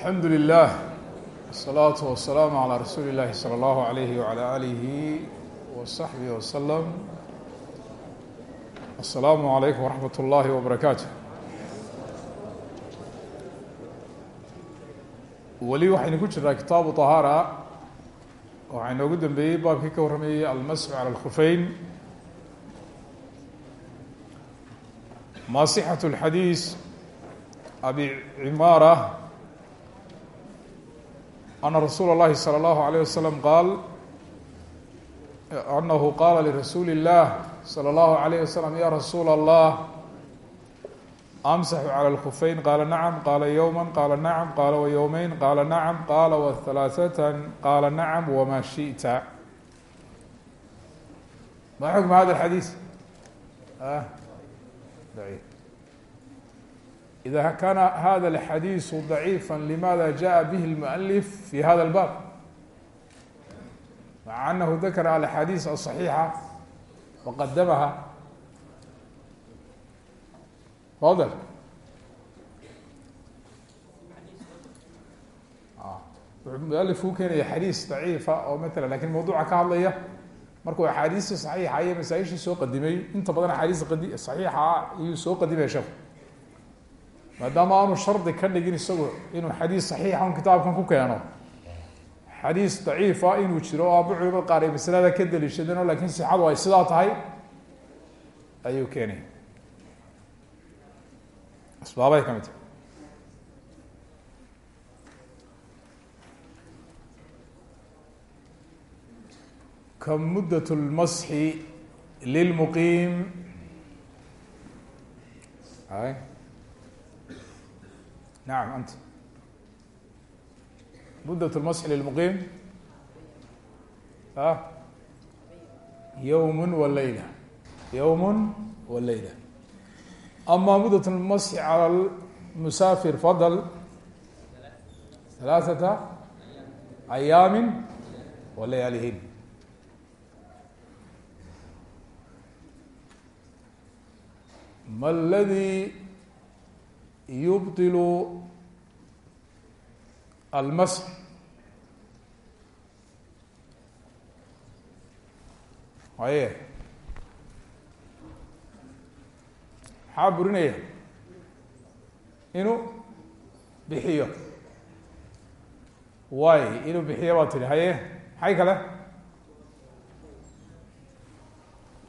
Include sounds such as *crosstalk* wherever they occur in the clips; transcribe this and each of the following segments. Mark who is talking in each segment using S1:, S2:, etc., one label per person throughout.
S1: alxamdu lilah wsalaatu wasalaamu calaa rasuuli llahi sala allahu alayhi wala alihi wasaxbihi wasalam assalaamu calaykum waraxmat ullaahi wabarakaatu weli waxaynu ku jiraa kitaabu طahaara waxaa inoogu dambeeyey baabkii ka warramayey almasxu cala alkhufeyn masixat اlxadiis abi cimaara ana rasuula اllahi salى اllahu alayه wasalam qaal anahu qaala lirasuuli اllah salى اllahu alayh wasalam ya rasuula allah amsaxu calى اlkufeyn qaala nacam qaala yowma qaala nacam qaala wayowmeyn qaala nacam qaala wahalaaثatan qaala nacam wama shiئta ma xukma hada اxadiis إذا كان hذا الحdيث ضعيفا لماذا جاء به المؤلف في hذا الباب مع أنه ذكر الأحاديث الصحيحة وقدمها فضل مؤلف u keenaya xadيiث ضaعيifa oo mثلا lakin mوضوعa ka hadlaya markuu أحاadiثtii صحيixa iyo masaaئشhii soo qadimay inta badan أحاadiث صحيixa iyuu soo qadimaya shek maadaama aanu shardi ka dhigin isagu inuu xadiis saxiixa un kitaabkan ku keeno. Xadiis daciifa inuu jiro oo aaba culimada qaar ay ka daliishadeen laakiin sixadu ay sidaa tahay ayuu keenaya asbaabay ka mid tahay. Ka muddat lmasxi lilmuqiim نعم أنت مدة المسح للمقيم أه يوم والليلة يوم والليلة أما مدة المسح على المسافر فضل ثلاثة أيام ولياليهن ما الذي yubطil almasx haye maxaa burinaya? Inuu bixiyo. Way inuu bixiyo baa tihi haye maxay kale?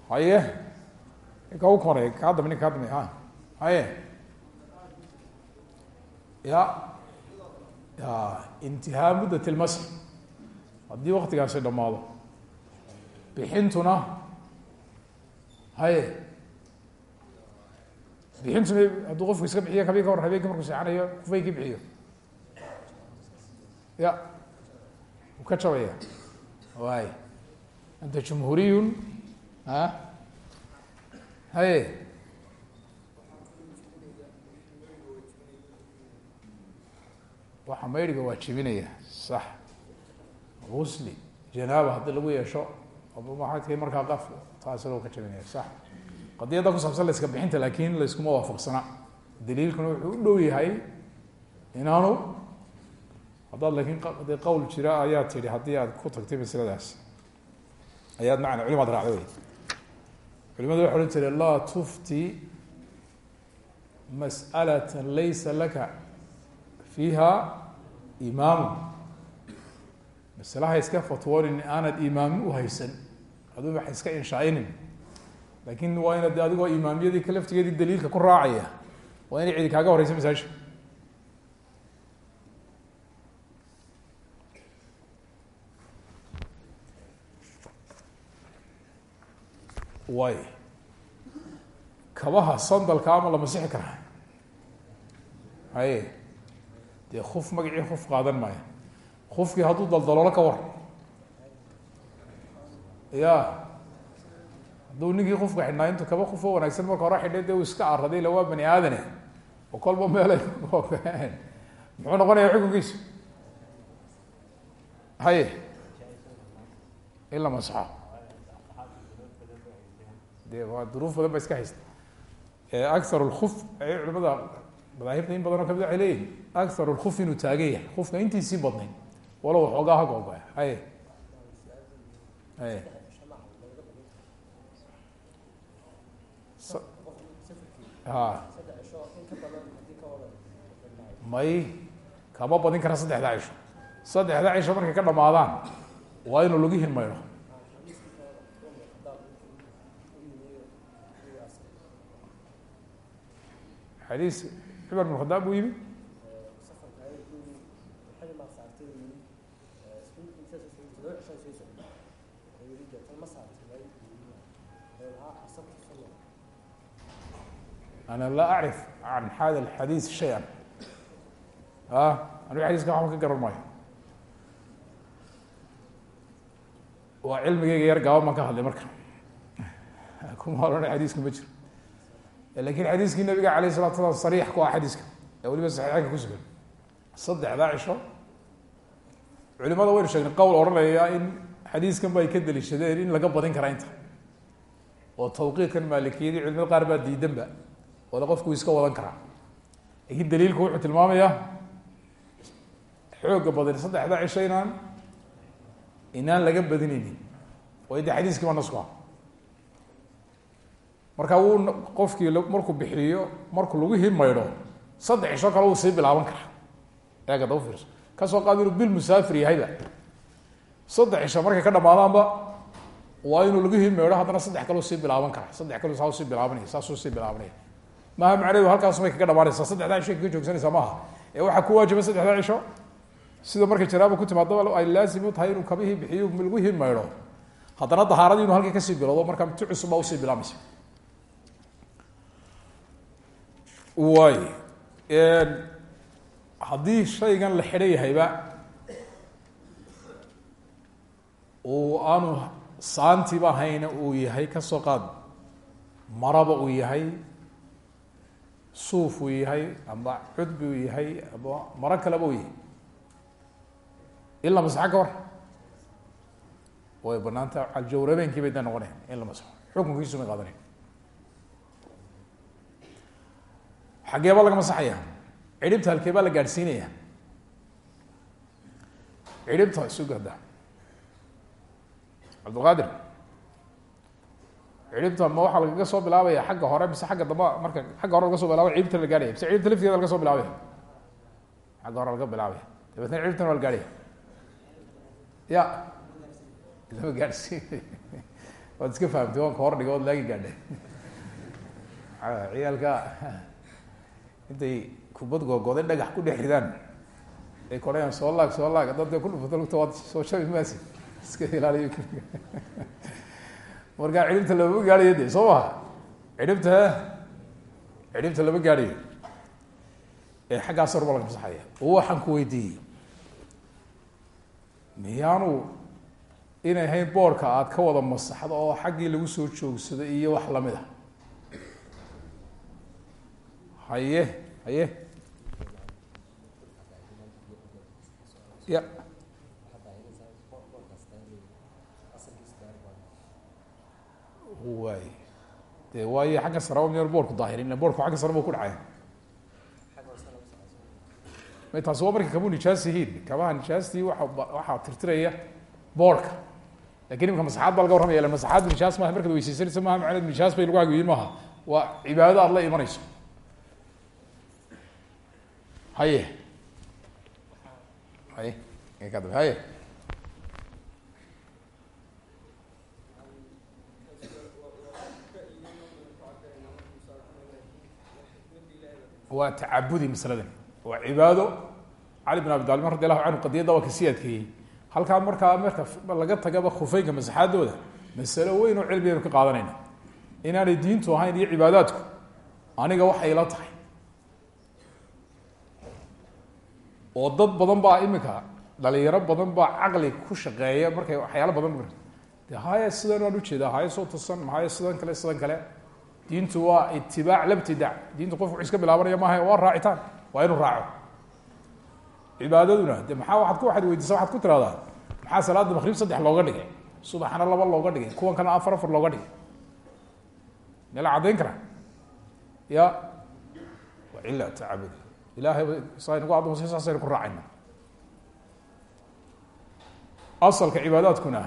S1: Haye ninka u koreey kaa dambe ninka kaa dambe ha haye ya. Ya intihaa muddat lmasx haddii waktigaasi dhamaado bixintuna haye. Bixintuna hadduu qofku iska bixiyo kabi ka hor habeenki markuu seexanayo kufayki bixiyo. Ya. U ka jabaya waay anta jumhuuriyun a haye waxaa maydhiga waajibinaya sax. Usli janaaba haddii lagu yeesho maadka markaa qaf taasina ka jabinaya sax. Qadiyadda kusaabsan layska bixinta laakin layskuma waafaqsana. Daliilkuna wuxuu u dhow yahay inaanu haddaad laakiin de qowl jira ayaa tihi haddii aad ku tagtay masladaas ayaad macna culimaad raacda wey culimadu waxa odhan laa tufti mas'alata laysa laka fiiha imaamu masalaha iska fatwoonin aanad imaami uhaysan aduu waxa iska inshaainin. Lakin waa inaad adigoo imaamiyadii laftigeedii daliilka ku raacaya waa inay cidi kaaga horeysa masaajka way. Kabaha sandalka ama la masixi karaa haye dee kuf magacii kuf qaadan maayo. Kufkii hadduu daldaloolo ka war. Ya hadduu ninkii kufka xidhnaa intu kaba kufo wanaagsan marka hore xidhay dee uu iska araday ila waa bani aadane. Oo kolba meelay *laughs* muxuu noqonaya xukunkiisu? Haye. In la masaxo waa duruuf badan ba iska haysta aar lkuf ay culimada madaahibta in badan oo ka mid waxay leeyihiin akthar lkuf inuu taagan yahay. Kufka intiisii badnayd walow waxoogaa ha googoa haye. Haye. Ha. May kama badin kara saddexda cisho saddexda cisho markay ka dhamaadaan waa inuu lagu hilmayno xadiis cumar ana laa acrif can hada alxadiis shay-an a anigu xadiiska waxba ka garan maayo waa cilmigeyga yar gaaban baan ka hadlay marka kuma ohan xadiiska ma jiro laakiin xadiiskii nabiga alayh salatu slam sariix ku ah xadiiska ee waliba saxiixeynka ku sugan saddexdaa cisho culimada waynu sheegnay qowl odhanaya in xadiiskan ba ay ka daliishadeen in laga badin karaa inta oo tawqiidkan maalikiyadii culimada qaar baa diidanba wada qofku iska wadan karaa. Lakiin daliilku wuxuu tilmaamayaa xooga badan saddexda cisho inaan inaan laga badinaynin oo de xadiiskii baa nasku ah marka wuu qofkii markuu bixiyo markuu lagu himaydho saddex cisho kale wuu sii bilaaban karaa. Eega daba fiirso. Kasoo qaad bil musaafir yahayba saddex cisho markay ka dhamaadaanba waa inuu lagu himaydho haddana saddex kaleu sii bilaaban karaa. Saddex kale saa sii bilaabanaya saasuu sii bilaabanaya maaha macnahedu halkaas may kaga dhamaanaysaa? Saddexdaa cisho kaga joogsanaysaa maaha? Ee waxaa ku waajiba saddexdaa cisho sida markay janaaba ku timaadaba ay laazim u tahay inuu kabihii bixiyo lagu himaydho haddana dahaaradii inu halkii ka sii bilowdo markaa ti cusub u sii bilaamaysa waay haddii shaygan la xidhan yahayba uu aanu saantiba ahayna uu yahay ka soo qaad maraba uu yahay suuf uu yahay ama cudbi uu yahay ama maro kaleba uu yahay. In la masaxo ka way banaanta aljawrabeenkii bay da noqonayan in la masaxo. Xukunkiisu may qaadanayn xaggee baa laga masaxaya cidhibta halkee baa la gaadhsiinaya cidhibta isu gada cabdilqaadir cidhibta ma waxaa lagaga soo bilaabaya xagga hore mise xagga damba marka xagga hore laga so bilaabaya cidhibta la gaadhaya mise cidhibta lafteeda laga soo bilaabaya xagga hore laga bilaabaya dabeetna cidhibtana waa la gaadhaya ya. Lama gaadhsiinay waad iska fahamtay waan ka hor dhiga ood laagi gaadhay. Ciyaalka. Intay kubad googoday dhagax ku dhex ridaan ay korayaan soo laag soo laag. Haddaad ku dhufato lugta waad soo shabi maasi. Iska ilaaliyo markaa cidhibta lamama gaadhayo de soo maha cidhibta cidhibta lama gaadhayo ee xaggaas horba laga masaxaya oo waxaan ku weydiiyey miyaanu inay ahayn boorka aad ka wada masaxdo oo xaggii lagu soo joogsado iyo wax la mid a haye haye. Ya waay de waayo xagga sareba miyaan boorku daahirin boorku xagga sare bu ku dhacaya may taasi waa markay kabuu nijaas yihiin kabaha nijaastii waa waxaa tirtiraya boorka. Lakin imika masaxaad baa laga warramaya masaxaaddu nijaas maaha markaad weyseysanaysa maha macneed nijaas bay lagu agyihiin maaha. Waa cibaadado aad la imanayso. Haye. Haye. Haye waa tacabudi masaladan waa cibaado. Cali bin abi talib radi allahu canhu waa ka sii adkeeyey. Halkaa marka laga tagaba khufeynka masaxaadooda masalo weyn oo cilmiyaynu ka qaadanayna. Inaanay diintu ahayn iyo cibaadaadku aniga waxay la tahay. Oo dad badan baa imika dhalinyaro badan baa caqli ku shaqeeya markay waxyaalo badan de haya sidan waan u jeedaa haya soo tusan haya sidan kale sidan kale diintu waa itibaac labtidac diintu qof wuxuu iska bilaabanaya maaha waa raacitaan waa inuu raaco. Cibaadaduna de maxaa waaad ku waaad weydiisa waxaad ku tiraahdaa? Maxaa salaada makrib saddex looga dhigay? Subaxna laba looga dhigay. Kuwan kalena afar afar looga dhigay. Meel caddayn kara ya? Waa cila tacabudi ilahay saa nagu addoonsay saasaynu ku raacayna. Asalka cibaadaadkuna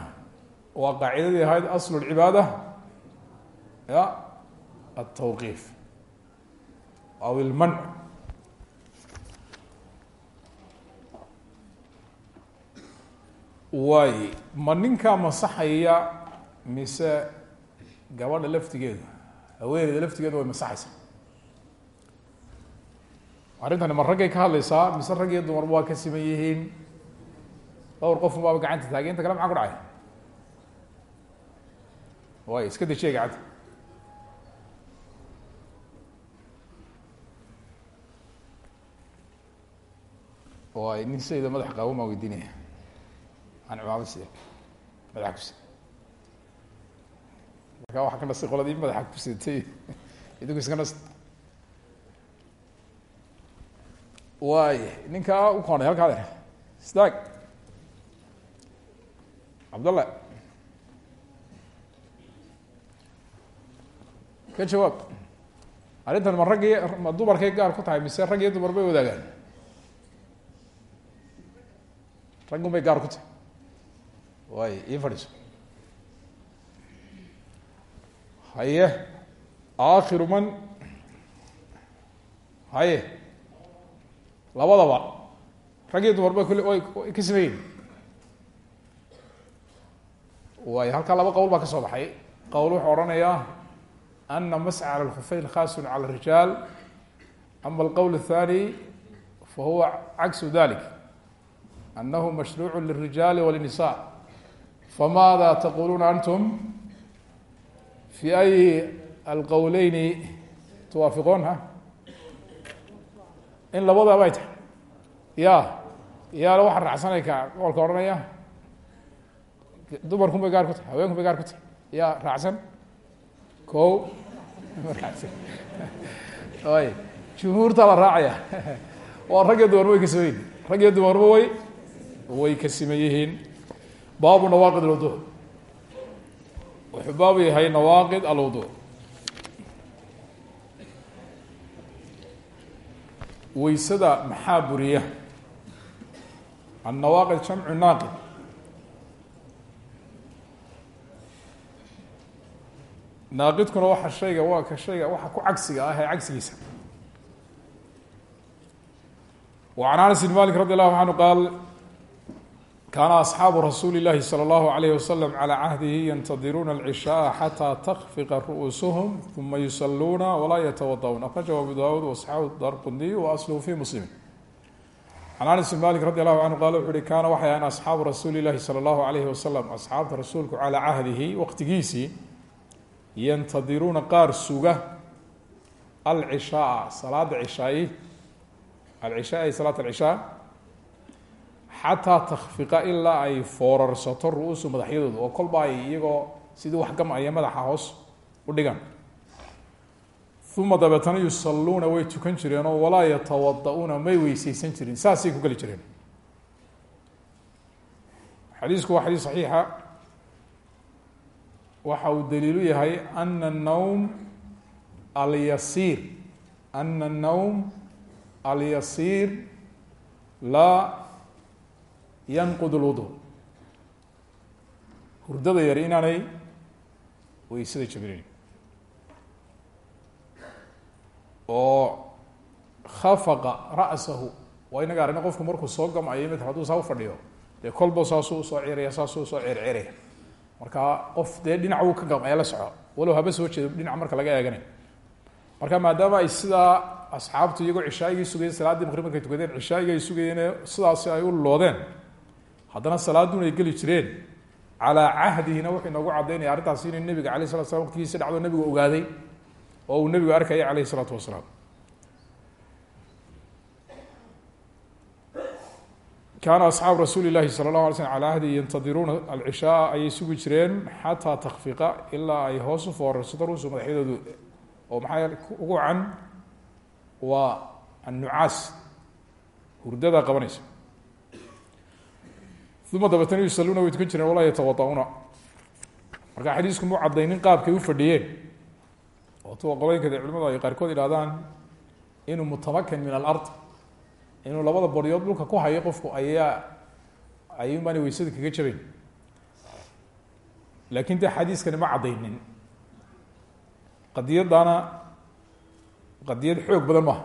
S1: waa qaacidadii ahayd aslu lcibaada ya altawqiif aw ilmanc waay ma ninkaa masaxaya mise gabadha laftigeedu haweeneyda laftigeedu way masaxaysaa arrintani ma raggay ka hadlaysaa mise rag iyo dumarba waa ka siman yihiin dhowr qof baaba gacanta taagay inta kale maxaa ku dhacay way iska dejiya gacanta way nin sayda madax qaawan baan weydiinaya. Aan cimaamad siya madaxa kusi marka waxaa ka nastay qoladii madaxa kusitay idinku iska nast. Waay ninkaa u koonay halkaa de staag cabdallah ka jawaab. Arrintan ma raggii ma dumarkay gaar ku tahay mise rag iyo dumar bay wadaagaan raggun bay gaar ku tahay waay ii fadhiiso haye aakhiru man haye labadaba rag iyo dumar ba kuli way ka sameeyin waay halkaa laba qowl baa ka soo baxay. Qowl wuxuu odhanayaa ana masca cala lkufeyn khaasun cala rijaal ama alqowl الthani fahuwa cagsu dalik anahu mashruuc lلrijaali wاlnisa famaada taquluuna antum fi ay alqowleyni tuwaafiqoonha in labadaba ay tahay ya yaalla waxaa raacsanay ka qolka odhanaya dumarkun bay gaar ku tahay haweenkun bay gaar ku tahay ya raacsan ko raacsan ay jumhuurta la raacaya waa rag iyo dumarba way ka siman yihiin rag iyo dumarba way way ka siman yihiin baabu nawaaqid alwudu wuxuu baabu yahay nawaaqid alwudu waysada maxaa buriya annawaaqid jamcu naaqid naaqidkuna waxa shayga waa ka shayga waxa ku cagsiga ah ee cagsigiisa وعن أنس بن مالك رضي الله عنه قال كان أصحاب رسول الله صلى الله عليه وسلم على عهده ينتظرون العشاء حتى تخفق رؤوسهم ثم يصلون ولا يتوضؤون أخرجه أبو داود وأصحاب الدارقطني وأصله في مسلم عن أنس بن مالك رضي الله عنه قال وxu uhi كان waxay ahayn أصحaabu رasuuل الlahi صلى الله عليه وسلم أصxaabta rasuulku calىa cahdihi waqtigiisii yntadiruuna qaar suga alcishaaء salaada cishaayi alcishaa ay salaat alcishaa xataa takfiqa ilaa ay foorarsato ru-uusu madaxyadooda oo kolba ay iyagoo sidii wax gamaya madaxa hoos u dhigaan uma dabeetana yusaluuna way tukan jireenoo walaa yatawada-uuna may weyseysan jirin saasay ku geli jireen xadiisku waa xadiis saxiixa waxa uu daliilu yahay ana الnowm alyasiir ana الnowm alyasiir laa yanqud اlwudu hurdada yar inaanay weysada jabinayn oo khafaqa ra'sahu waa inaga aragna qofku markuu soo gamayo mid hadduu saa ufadhiyo dee kolba saasuu u soo ciraya saasuu u soo circiraya marka qof dee dhinac uu ka gamaya la soco walow haba soo jeedo dhinac marka laga eeganay marka maadaama ay sidaa asxaabtu iyagoo cishaagii sugayeen salaaddii maqrib markay tukadeen cishaagii ay sugayeen sidaasi ay u haddana salaaduna ay geli jireen calaa cahdihina wuxuu inoogu cadaynaya arrintaasi inay nebiga alay slat slam waqtigiisa dhacdo nebigu ogaaday oo uu nebigu arkaya alayh isalaatu wasalaam. Kaana asxaabu rasuuli lahi sala اllahu alay slm ala ahdi yantadiruuna alcishaaa ayay sugi jireen xataa takfiqa ilaa ay hoos u foorarsato ruusu madaxyadoodu oo maxaa ugu can waa annucaas hurdada qabanaysa uma dabeetana yusaluuna way tukan jireen walaa yatawada-una. Marka xadiisku mu cadaynin qaabkay u fadhiyeen oo tuwa qolooyinka de culimadu ay qaarkood idhahdaan inuu mutamakin min alard inuu labada boryood dhulka ku hayo qofku ayaa ayuunbaana weysada kaga jabayn laakin dee xadiiskani ma caddaynin. Qadiyaddaana qadiyad xoog badan maaha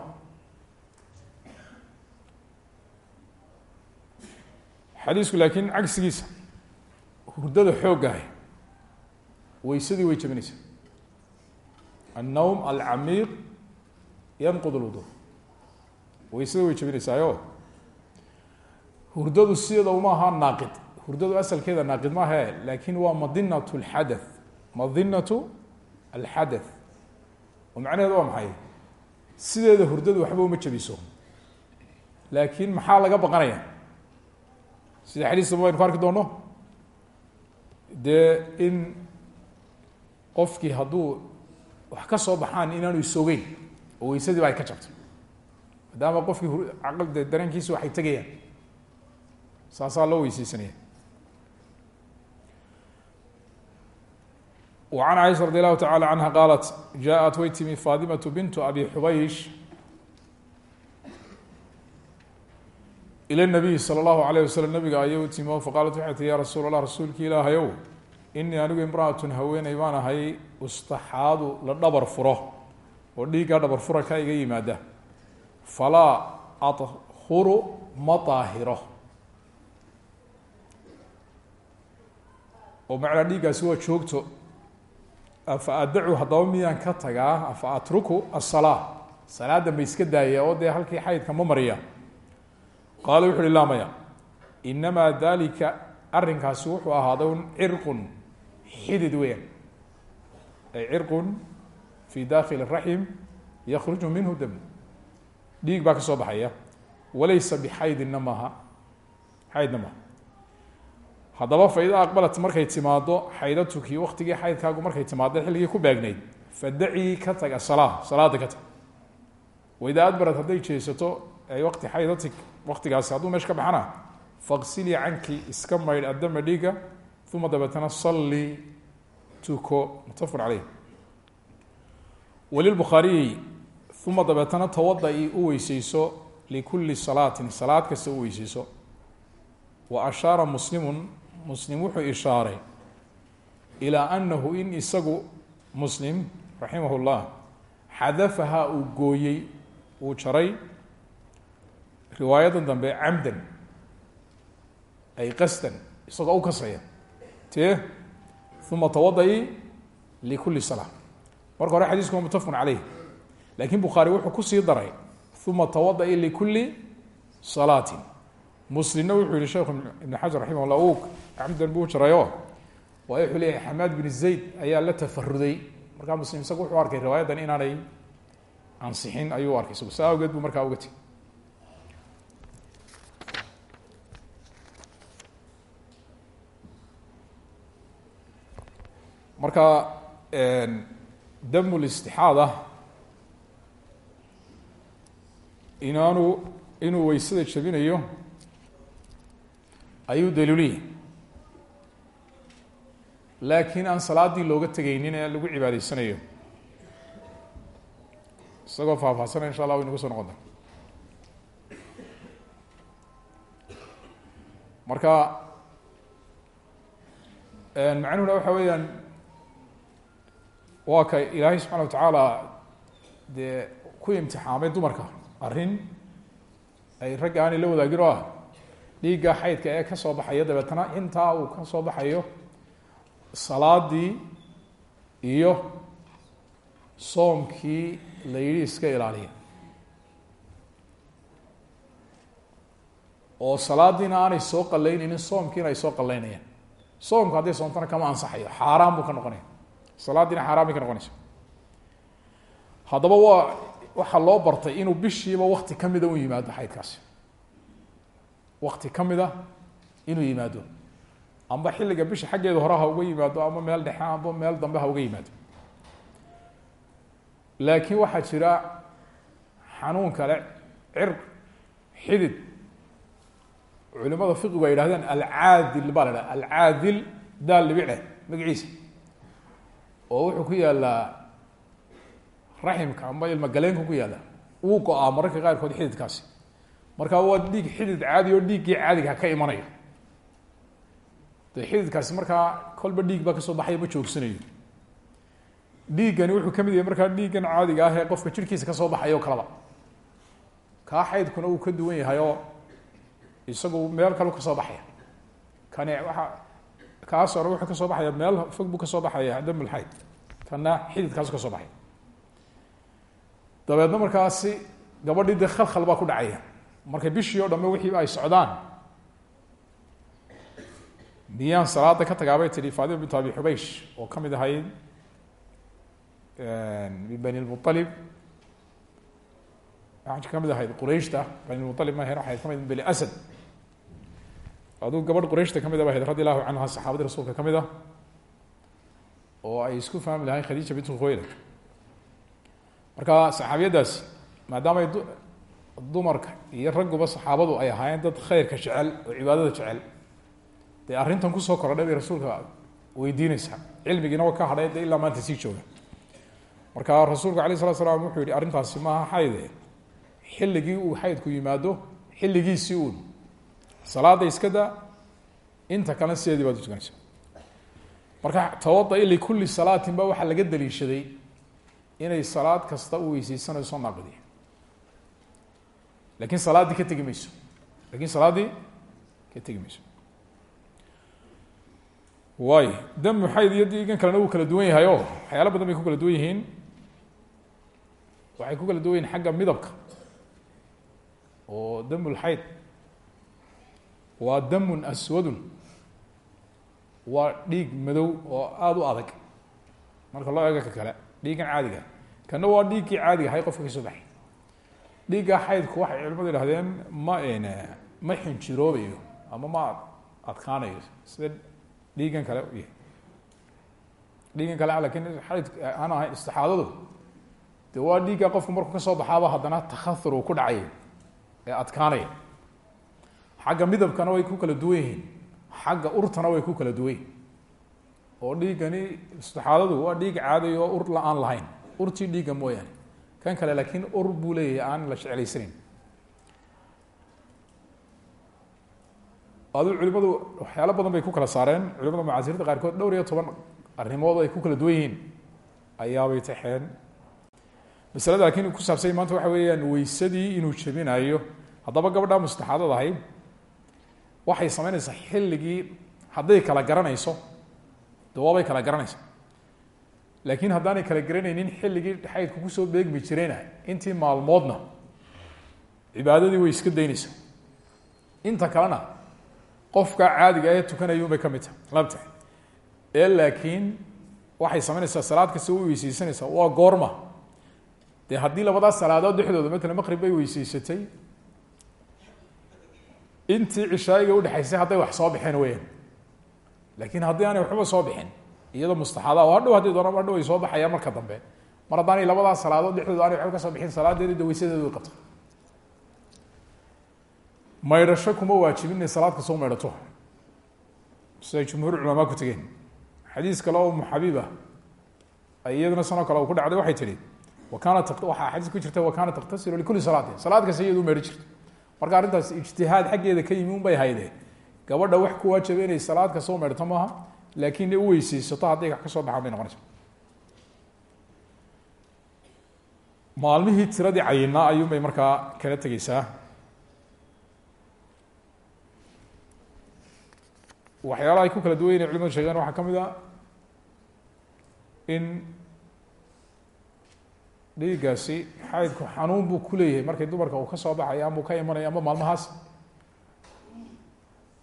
S1: xadiisku laakiin cagsigiisa hurdada xooggahay weysadii way jabinaysaa. Annawm alcamiiq yanqud lwudu weysada way jabinaysaayo hurdadu sideeda uma aha naaqid. Hurdadu asalkeeda naaqid maahe laakin waa madinat lxadath madinatu alxadath. Oo macnaheedu waa maxay? Sideeda hurdadu waxba uma jabiso. Laakin maxaa laga baqanaya sida xadiisaba waynu ku arki doono dee in qofkii hadduu wax ka soo baxaan inaanu isogeyn oo weysadii ba ay ka jabtay maadaama qofkii caql de dareenkiisi waxay tegayaan saasaa loo weyseysanaya وعن عائشة رضي الله تعالى عنها قالت جاءت way timi فاطمة بنت أبي حبيش إلى النبي صلى الله عليه وسلم نبga ayay u timi o faqاaلت waxay tii ya rasuul الlah rasuulki ilaahayow inii anigu imrأaة haweeney baan ahay ustaxaadu la dhabar furo oo dhiiggaa dhabar fura ka iga yimaada falaa aطhuru ma طaahiro oo macnaa dhiiggaasi waa joogto afa adacu haddaba miyaan ka tagaa afa atruku aلsalaa salaada ma iska daaya oo dee halkii xaydka ma mariya qaala wuxu uhi laa maya inamaa dalika arrinkaasi wuxuu ahaaday un cirqun xidid weeyaan ay cirqun fi dakili raxim yakruju minhu dam dhiig baa ka soo baxaya walaysa bixaydinna maaha xaydna maaha haddaba faida aqbalat markay timaado xaydatuki waktigii xaydkaagu markay timaado xilligii ku beegnayd fadacii ka tag asalaa salaada ka tag adbarad hadday jeesato waqti xaydatik waktigaasi hadduu meesha ka baxana faqsilii canki iska maydh addama dhiiga uma dabeetana sallii tuko muttafaqun caleyh walilbukhaariyi uma dabeetana tawada-i u weyseyso likulli salaatin salaad kasta u weyseyso wa ashaara muslimun muslim wuxuu ishaaray ilaa anahu in isagu muslim raximah llah xadafahaa uu gooyey uu jaray riwaayadan dambe camdan ay qasdan isagoo u kasaya tee uma tawada-i likulli salaa marka hore xadiisku waa mutafaqun caleyh laakiin bukhaari wuxuu ku sii daray uma tawada-i likulli salaatin. Muslimna wuxuu yihi sheekhu ibn xajar raximah llah u camdan buu jarayo waayo wuxuu leeyahay xamaad bin zayd ayaa la tafaruday markaa muslim isagu wuxuu arkay riwaayadan inaanay ansixin ayuu arkay. Isagu markaa uga tegi marka dam listixaada inaanu inuu weysada jabinayo ayuu daliiliya. Laakiin aan salaadii looga tegaynin ee lagu cibaadaysanayo isagoo faahfaahsanay insha allah way nagu soo noqon doona marka macnuhuna waxa weeyaan waa ka ilaahay subxana wa tacaala dee ku imtixaamay dumarka. Arrin ay ragga aanay la wadaagin oo ah. Dhiigga xaydka ee ka soo baxaya dabeetana intaa uu ka soo baxayo salaadii iyo soomkii la yidhi iska ilaaliya. Oo salaadiina aanay soo qalaynaynin soomkiina ay soo qalaynayaan soomka hadday soontana kama ansaxayo xaaraan buu ka noqonaya salaadiina xaaraan ka noqonaysa haddaba waa waxaa loo bartay inuu bishiiba wakti kamida u yimaado xaydkaasi wakti kamida inuu yimaado. Amba xilliga bisha xaggeeda hore ha uga yimaado ama meel dhexe amba meel dambe ha uga yimaado. Laakiin waxaa jira xanuun kale cirq xidid. Culimada fiqigu ay yidhahdeen alcaadil baa la dhaha alcaadil daal libice magaciisa oo wuxuu ku yaalaa raximka amba ilma galeenka ku yaalla wuu go'aa mararka qaarkood xididkaasi. Markaa waa dhiig xidid caadi oo dhiiggii caadiga ka imanaya de xididkaasi markaa kolba dhiig baa ka soo baxaya ma joogsanayo. Dhiiggani wuxuu ka mid yahay markaa dhiiggan caadiga ah ee qofka jirhkiisa ka soo baxaya oo kaleba. Kaa xaydkuna uu ka duwan yahay oo isagu meel kalu ka soo baxaya. Kani waa kaas hore wuxuu ka soo baxaya meel fog buu ka soo baxaya damulxayd kana xididkaasu ka soo baxaya dabeedna markaasi gabadhii dee khalkhal baa ku dhacaya. Markay bishii o dhamme wixii ay socdaan miyaan salaada ka tagaabay tihi fatima bintu abi xubaysh oo ka mid ahayd min bani lmualib waxaa ka mid ahayd qurayshta bani lmualib ma waxay ka mid min bani asad aduu gabadh qurayshta ka mid aba ahayd radi allahu canha rasuulka ka mid ah oo ay isku fahmi lahayn khadiija bint khuwaylad marka saxaabiyaddaasi maadaama ay dumarka iyo ragguba saxaabadu ay ahaayeen dad khayrka jecel oo cibaadada jecel dee arrintan ku soo korodhay bay rasuulka weydiineysaa cilmigiina wa ka hadhay de ilaa maanta sii jooga. Marka rasuulku alayh salatu slam wuxuu yihi arrintaasi maaha xayde xilligii uu xaydku yimaado xilligiisii uun salaada iska daa inta kalena sideedii baad utukanaysa marka tawada likulli salaatin ba waxaa laga daliishaday inay salaad kasta u weyseysanayso naaqidi laakiin salaaddii ka tegi mayso. Lakin salaaddii ka tegi mayso. Waayo damu xayd iyo dhiigan kalena wuu kala duwan yahay o waxyaala badan bay ku kala duwan yihiin. Waxay ku kala duwan yihiin xagga midabka. Oo damulxayd waa damun aswadun. Waa dhiig madow oo aada u adag. Marka loo eego ka kale dhiiggan caadiga. Kana waa dhiiggii caadiga ahay qofka ka soo baxay. Dhiiggaa xaydku waxay culimadu yihahdeen ma ma xinjiroobayo ama ma adkaanayo. Sida dhiiggan kale u yahay. Dhiiggan kale laakiin xayd aan ahayn istixaadadu waa dhiiggaa qofku markuu ka soo baxaaba haddana takahur uu ku dhacay ee adkaanaya xagga midabkana way ku kala duwan yihiin xagga urtana way ku kala duwan yihiin oo dhiiggani istixaadadu waa dhiig caadiy oo ur la aan lahayn. Urtii dhiigga mooyaane. Kan kale laakiin ur buu aan la jeclaysanayn adu culimadu waxyaalo badan bay ku kala saareen. Culimada mucaasiriinta qaarkood dhowr iyo toban arrimood ay ku kala duwan yihiin ayaabay taxeen. Masalada laakiin ku saabsanya maanta waxa weeyaan weysadii inuu jebinayo haddaba gabadha mustaxaadad ahayd waxay samaynaysaa xilligii hadday kala garanayso de waabay kala garanaysa laakiin haddaanay kala garanaynin xilligii xaydku ku soo beegmi jirayna intii maalmoodna cibaadadii way iska daynaysaa. Inta kalena qofka caadiga ee tukanayuunbay ka mid tahay lab tahay. Ee laakiin waxay samaynaysaa salaad kasta way weyseysanaysaa waa goorma. Dee haddii labadaas salaadood dhexdooda matala maqrib bay weyseysatay intii cishaayiga udhexaysay hadday wax soo baxeen weyaan laakiin haddii aanay waxba soo bixin iyadoo mustaxaada oo hadhow haddii doona hadhow ay soo baxayaan marka dambe. Mar haddaanay labadaas salaadood dhexdooda aanay waxba ka soo bixin salaadeedi de weysadeedu way kuma waajibin inay salaad kastoo maydhato. Siday jumhuur culamaa ku tegeen. Xadiis kale oo umu xabiiba iyaduna sanoo ku dhacday waxay tihi wakaana waxaa xadiis ku jirta wakana taktasilu likulli salaatin. Salaad kasta iyadu meedhi jirto marka arrintaas ijtihaad xaggeeda ka yimi un bay haydee gabadha wax ku waajaba inay salaad kastoo meedhato maaha laakiin u weyseysato hadday ka soo baxaan bay noqonaysa maalmihii tiradii cayinaa ayuun bay markaa kala tegeysaa. Waxyaalaha ay ku kala duwan yahin culimadu sheegeen waxaa ka mid a in dhiiggaasi xaydku xanuun buu ku leeyahay. Markay dumarka uu ka soo baxaya ama uu ka imanaya ama maalmahaas.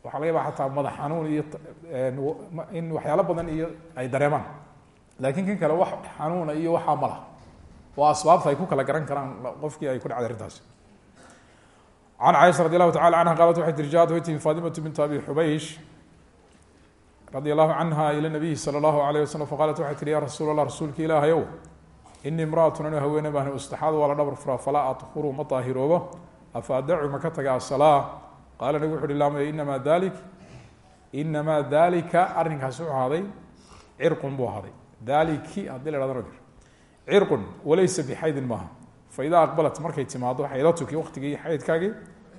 S1: Waxaa laga yaaba xataa madax xanuun iyo in waxyaalo badan iyo ay dareemaan. Laakiin kan kale wax xanuuna iyo waxaa mala waa asbaabta ay ku kala garan karaan qofkii ay ku dhacday arrintaasi. Can caaisha radi allahu tacala canha qaalat waxay tiri jaat way timi fatimatu bintu abi xubaysh radi allahu canha ila nabiyi sala allahu alayh wasalam faqaalat waxay tihi ya rasuul allah inii imraatun anu haweene baan ustaxaadu waa la dhabar furaa falaa adhuru ma daahiroobo afa adacu ma ka taga asalaa qaala nabigu wuxu uhi dalika arrinkaasi wuxuu ahaaday cirqun buu ahaaday daliki haddii la hahdo cirqun walaysa bixaydin maaha fa idaa aqbalat markay timaado xaydatuki waktigii xaydkaagii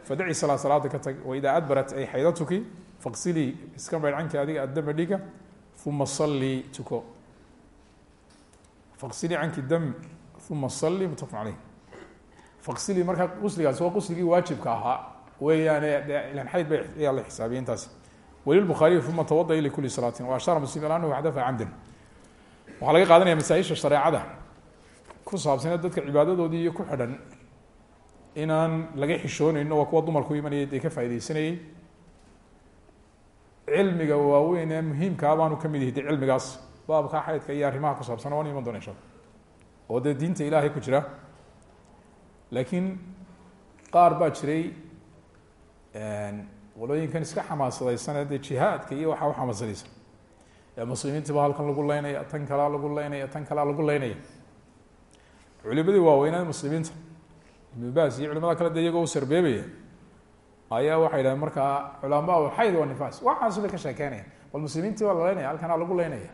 S1: fadaci salaa salaada ka tag adbarat ay xaydatuki faqsilii iska maydh adiga addama dhiga uma salii faqsilii canki dam uma salii mutafaq caleyh faqsilii markaa qusligaasi waa qusligii waajibka ahaa weeyaane ilan xayd bay ayaa la xisaabiyay intaasi walilbukhaariyi uma tawada'i likuli salaatin wa ashara muslim il anahu xadafa camdan waxaa laga qaadanaya masaaisha ku saabsane dadka cibaadadoodii ku xidhan inaan laga xishoonayno waa kuwa dumarku imanaya dee ka faa'idaysanayey cilmiga waaweyn ee muhiimkaa baanu ka mid yahi de baabka xaydka iyo arrimaha ku saabsan waan iman doona oo dee diinta ilaahay ku jira laakiin qaar baa jiray walooyinkan iska xamaasadaysanee dee jihaadka iyo waxaa uxamaasadaysa ee muslimiintii baa halkan lagu leynaya tan kalaa lagu leynaya tan kalaa lagu leynaya culimadii waaweynaa muslimiinta. Ibnu iyo culimada kale de iyagoo u ayaa waxay dhahen markaa culamaa xayd waa nifaas. Waxaasu bay ka sheekeynaya bal muslimiintii baa la lagu leynaya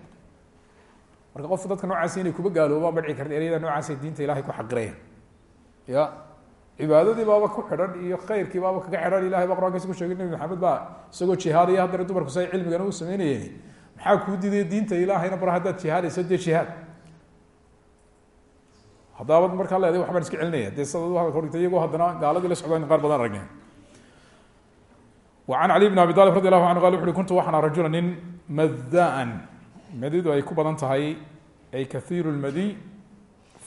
S1: marka qofku dadka noocaasi inay kuba gaaloobaan badci karta ereyada noocaasay diinta ilahay ku xaqirayaan ya cibaadadii baaba ku xidhan iyo khayrkii baaba kaga xidhan ilahay baa qur'ankiisa ku sheegay nebi maxamed baa isagoo jihaadaya haddana dumarku say cilmigana u sameynayeen. Maxaa kuu diidaya diinta ilaahayna bar haddaad jihaadayso dee jihaad? Haddaaba markaa leeday waxbaan iska celinaya. Dee sada hadalka horigta iyagoo haddana la socdaan qaar badan wa can cali bn abi talib radi allahu anhu qal wuxu uhi kuntu waxaan madidu ay ku badan tahay ay kahiiru lmadiy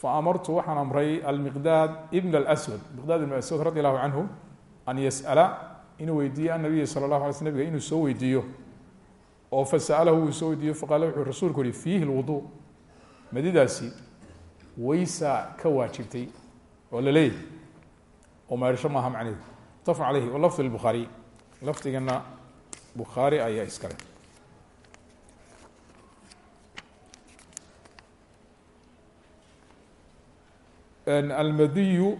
S1: faamartu waxaan amray almiqdaad ibn alswad miqdaad ibn aswad radi allahu canhu an yas'ala inuu weydiiyo annabiya sala allahu alay sl nabiga inuu soo weydiiyo. Oo fasa'alahu uu soo weydiiyo faqaala wuxuu rasuulku yihi fiihi lwudu. Madidaasi waysa ka waajibtay oo la leeyahy oo meersho maaha macnehedu mutafaq caleyhi wa lafd lbukhaariy lafdigana bukhaari ayaa iskale almadiyu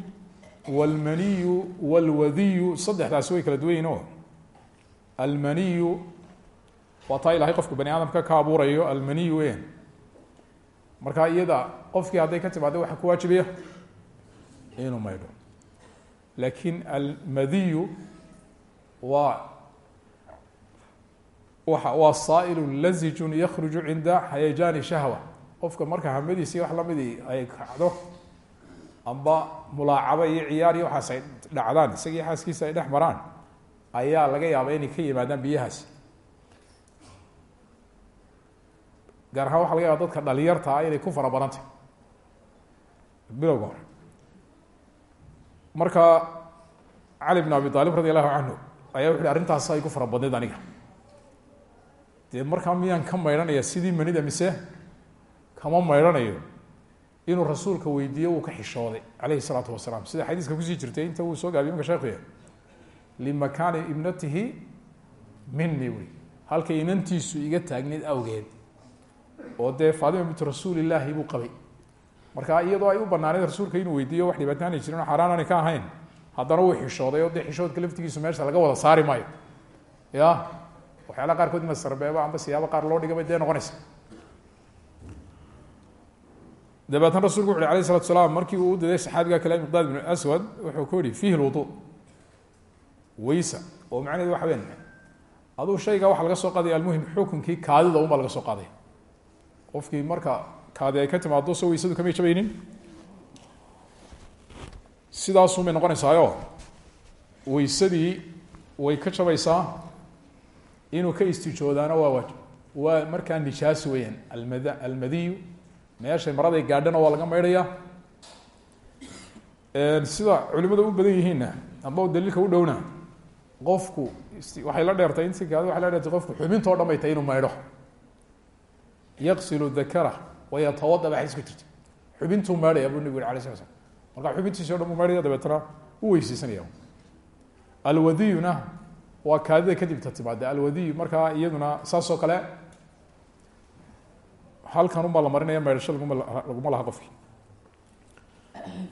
S1: wاlmaniyu wاlwadiyu saddexdaasi way kala duwan yihiin o almaniyu waa taa ilahay qofku bani aadamka ka abuurayo almaniyu weyan marka iyada qofkii hadday ka timaado waxa ku waajibaya inuu maydho. Laakin almadiyu waa wa waa saailu lazijun yakruju cinda hayajaani shahwa. Qofka marka hamadiisi wax lamidii ay kacdo amba mulaacabo iyo ciyaar iyo waxaas ay dhacdaan isagii xaaskiisa ay dhex maraan ayaa laga yaaba inay ka yimaadaan biyahaasi gaar ahaan waxa laga yaaba dadka dhalinyarta ah inay ku fara badantay. Bilowga hore. Marka cali bn abi aalib radi allahu canhu ayaa wuxu uhi arrintaas ay ku fara badnayd aniga. Dee markaa miyaan ka maydhanaya sidii manida mise kama maydhanayo inuu rasuulka weydiiyo uu ka xishooday alayhi الsalaatu wasalaam. Sida xadiiska ku sii jirtay inta uu soo gaabiy imka sheekhuya limakaani ibnatihi mini ui halkay inantiisu iga taagneyd awgeed oo dee faatima bintu rasuul illaahi buu qabay. Marka iyadoo ay u banaaneyd rasuulka inuu weydiiyo wax dhibaataanay jirin oo xaaraan aanay ka ahayn haddana uu xishooday oo dee xishoodka laftigiisu meesha laga wada saari maayo. Ya waxyaalaha qaarkood in la amba siyaabo qaar loo dhigabay dee noqonaysa dabeetna rasulku wuxu alayh salatu salaam markii uu u diday saxaabiga kale miqdaad bn aswad wuxuu ku yihi fiihi lwudu. Weysa oo macnaheedu waxa weyan aduu shayga waxa laga soo qaadaya almuhim xukunkii kaadida un baa laga soo qaadaya qofkii marka kaadi ay ka timaado so weysadu kamay jabaynin? Sidaasun bay noqonaysaayo weysadii way ka jabaysaa inuu ka istijoodaana waa waajib waa markaa nijaas weeyaan almad almadiyu meeshay maraday gaadhana waa laga maydhaya. Sida culimada u badan yihiinna amba daliilka u dhowna qofku waxay la dheertay inti kaadi waxay la dheertay qofku xubintoo dhan inuu maydho. Yaqsilu dakara wayatawada ba xadiis ku jirta xubintuu maydhaya buu nabigu yuri alay sla slam marka xubintiisi o dhan buu maydhaya dabeetana u weyseysanaya alwadiyuna waa kaadida kadib ta timaade alwadiyu markaa iyaduna saas kale halkan unbaa la marinaya maydhasho laguma laha qofki.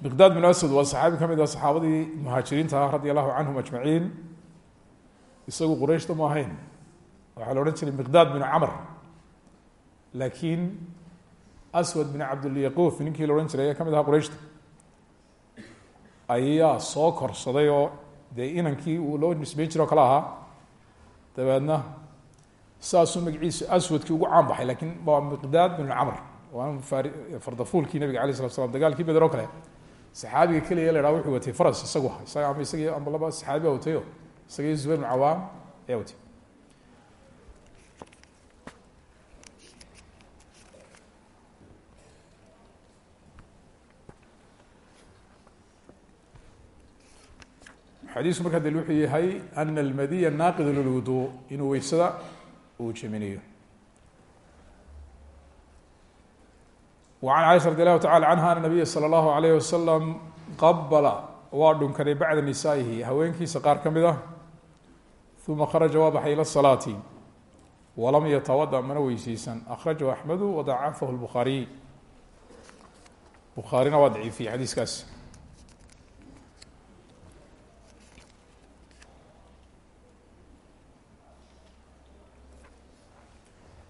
S1: Miqdaad bin aswad waa saxaabi ka mid ah saxaabadii muhaajiriinta ah radi allahu canhum ajmaciin. Isagu qurayshta ma ahayn. Waxaa la odhan jiray miqdaad bin camr laakiin aswad bin cabdilyaquuf ninkii la odhan jiray ee ka mid qurayshta ayaa soo korsaday oo dee inankii uu loo nisbeyn jiro kale ahaa. Dabeedna saasuu magaciisu aswadkii ugu caan baxay laakiin waa miqdaad bin camr fardafuulkii nabiga alay slat slam dagaalkii beder oo kale. Saxaabiga keliya la haha wuxuu watay faras isagu isaga ama isagii ama laba saxaabi watayo. Isagii zubayr bin cawaam ayaa watay. Xadiisku markaa dal wuxuu yahay ana almadiya naaqid lilwudu inuu weysada uu jeminiyo وعn caiشha radi allahu tacala canha ana nabiya salى اllahu alayh wasalam qabala waa dhunkaday bacda nisaa'ihi haweenkiisa qaar ka mid ah uma kharaja waa baxay ila salaati walam yatawada mana weyseysan akhrajahu axmedu wadacafahu lbukhaariy bukhaarina waa daciifiyey xadiiskaas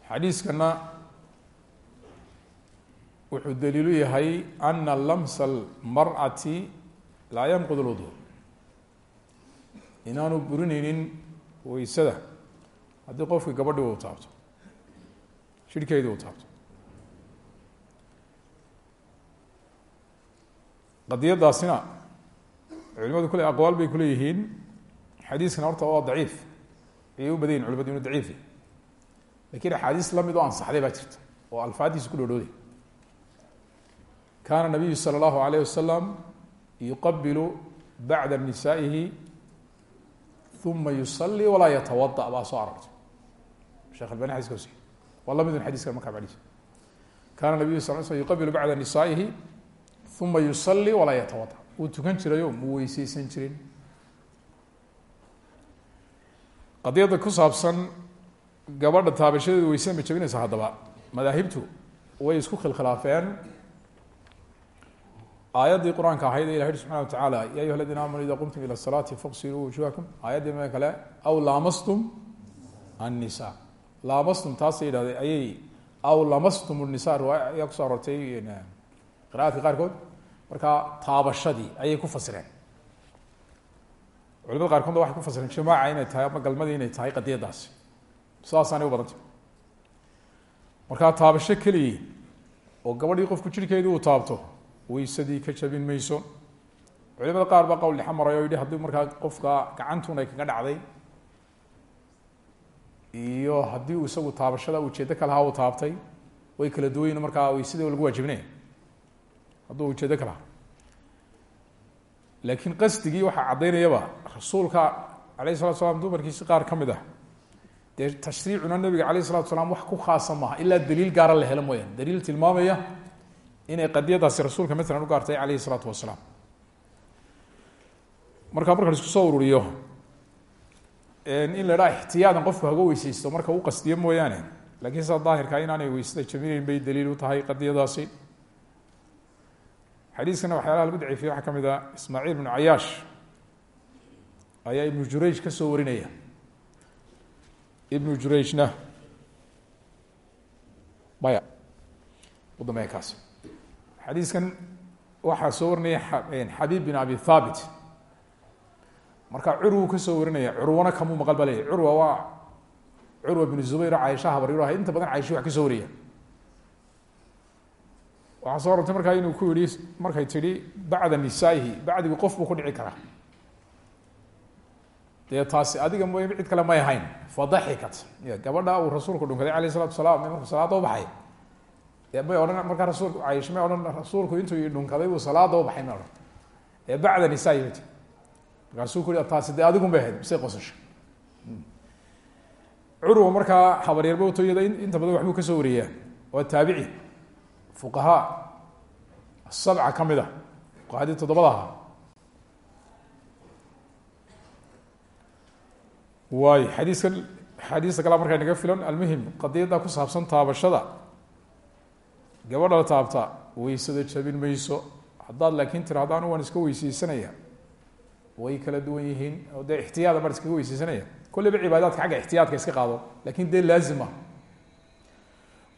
S1: Xadiiskana wuxuu daliilu yahay ana lamsa almar'ati laa yanqud lwudu inaanu burineynin weysada haddii qofki gabadhi u taabto shirhkeedi u taabto. Qadiyadaasina culimadu kule aqwaal bay kuleeyihiin xadiiskana horta waa daciif. Ayay u badan yihiin culimadu inuu daciifi laakiin axaadiis la mid oo ansaxday baa jirta oo alfaadiisa ku dhodhooday kana nabiyu salى اllahu alayh wasalam yuqabilu bacda nisaa'ihi uma yusalii walaa yatawada baa soo arortay shekh albani xadis ka wasiy waa lamidun xadiiska markaa macdiisa kana nabiyu sal sl yuqabilu bacda nisaa'ihi uma yusalii walaa yatawada wuu tukan jirayo mu weyseysan jirin. Qadiyadda ku saabsan gabadha taabashadeedu weysada ma jabinaysa haddaba. Madaahibtu way isku khilkhilaafeen. Aayaddii qur'aanka ahayd ee ilah yihi subxana wa tacaala ya ayuha aladiina aamanu ida qumtum ila salaati faqsiluu wujuhakum aayaddii ma kale aw laamastum annisa laamastum taasay yidhahdeen ayay aw lamastum nisa riwaaya ayaa kuso arortay qira'aadka qaarkood. Marka taabashadii ayay ku fasireen. Culimada qaarkoodna waxay ku fasireen jimaaca inay tahay ama galmadii inay tahay qadiyadaasi saasaanay u badantay markaa taabasho keligii oo gabadhii qofku jirhkeedii uu taabto weysadii ka jabin mayso. Culimada qaar baa qowl dhexa maray oo yihi haddii qofka gacantun ay kaga dhacday iyo haddii uu isagu taabashada ujeeddo kalahaa uu taabtay way kala duwayin markaa weysadii lagu waajibinaya. Hadduu ujeeddo kalahaa laakiin qasdigii waxaa caddaynayaba rasuulka alayh salatu slam dumarkiisi qaar ka mid ah dee tashriicuna nabiga alayh salatu salaam wax ku khaasa maaha ilaa daliil gaara la helo mooyaane daliil tilmaamaya inay qadiyadaasi rasuulka maalan u gaartay alayhi isalaatu wasalaam. Marka la isku soo ururiyo in la idhaha ixtiyaadan qofku haga weyseysto marka u qastiyo mooyaane lakiin sida daahirka inaanay weysada jabinayn bay daliil u tahay qadiyadaasi. Xadiiskana waxyaalaha lagu daciifiye waxaa ka mid a ismaaciil bnu cayaash ayaa ibnu ka soo warinaya ibnu jurayjna maya u dambeya kaas. Xadiiskan waxaa soo warinaya xabiib bin abi thaabit. Marka curwu ka soo warinaya curwana kamuu maqal ba leeyahy curwa waa curwa binu zubayr caaisha habaryar ahay inta badan caaisha wax ka soo wariya waxaa soo arortay markaa inuu ku yihi markay tidhi bacda nisaa'ihi bacdigu qof ku dhici karaa dee taasi adiga mooy cid kale may ahayn. Fadaxikat gabadha uu rasuulku dhunkaday alayh isalatu salaam markuu salaada ubaxay may odhan markaa rasuulku caaisha may odhan rasuulku intuu dhunkaday uu salaada ubaxay may odhan. Ee bacda nisaa'i mati markaasuu taasi dee adigun bay ahayd misay qosasha curwa markaa habaryarba utoyada inta badan waxbuu ka soo wariyaa waa taabici fuqahaa sabca ka mid a fuqahadii toddobada waayo xadiiskan xadiista kale markaa naga filan almuhim qadiyadda ku saabsan taabashada gabadha la taabta weysada jabin mayso haddaad laakiin tiraahdo anu waan iska weyseysanaya way kala duwan yihiin oo dee ixtiyaada mar iskaga weyseysanaya kolleyba cibaadaadka xagga ixtiyaadka iska qaado lakin dee laazima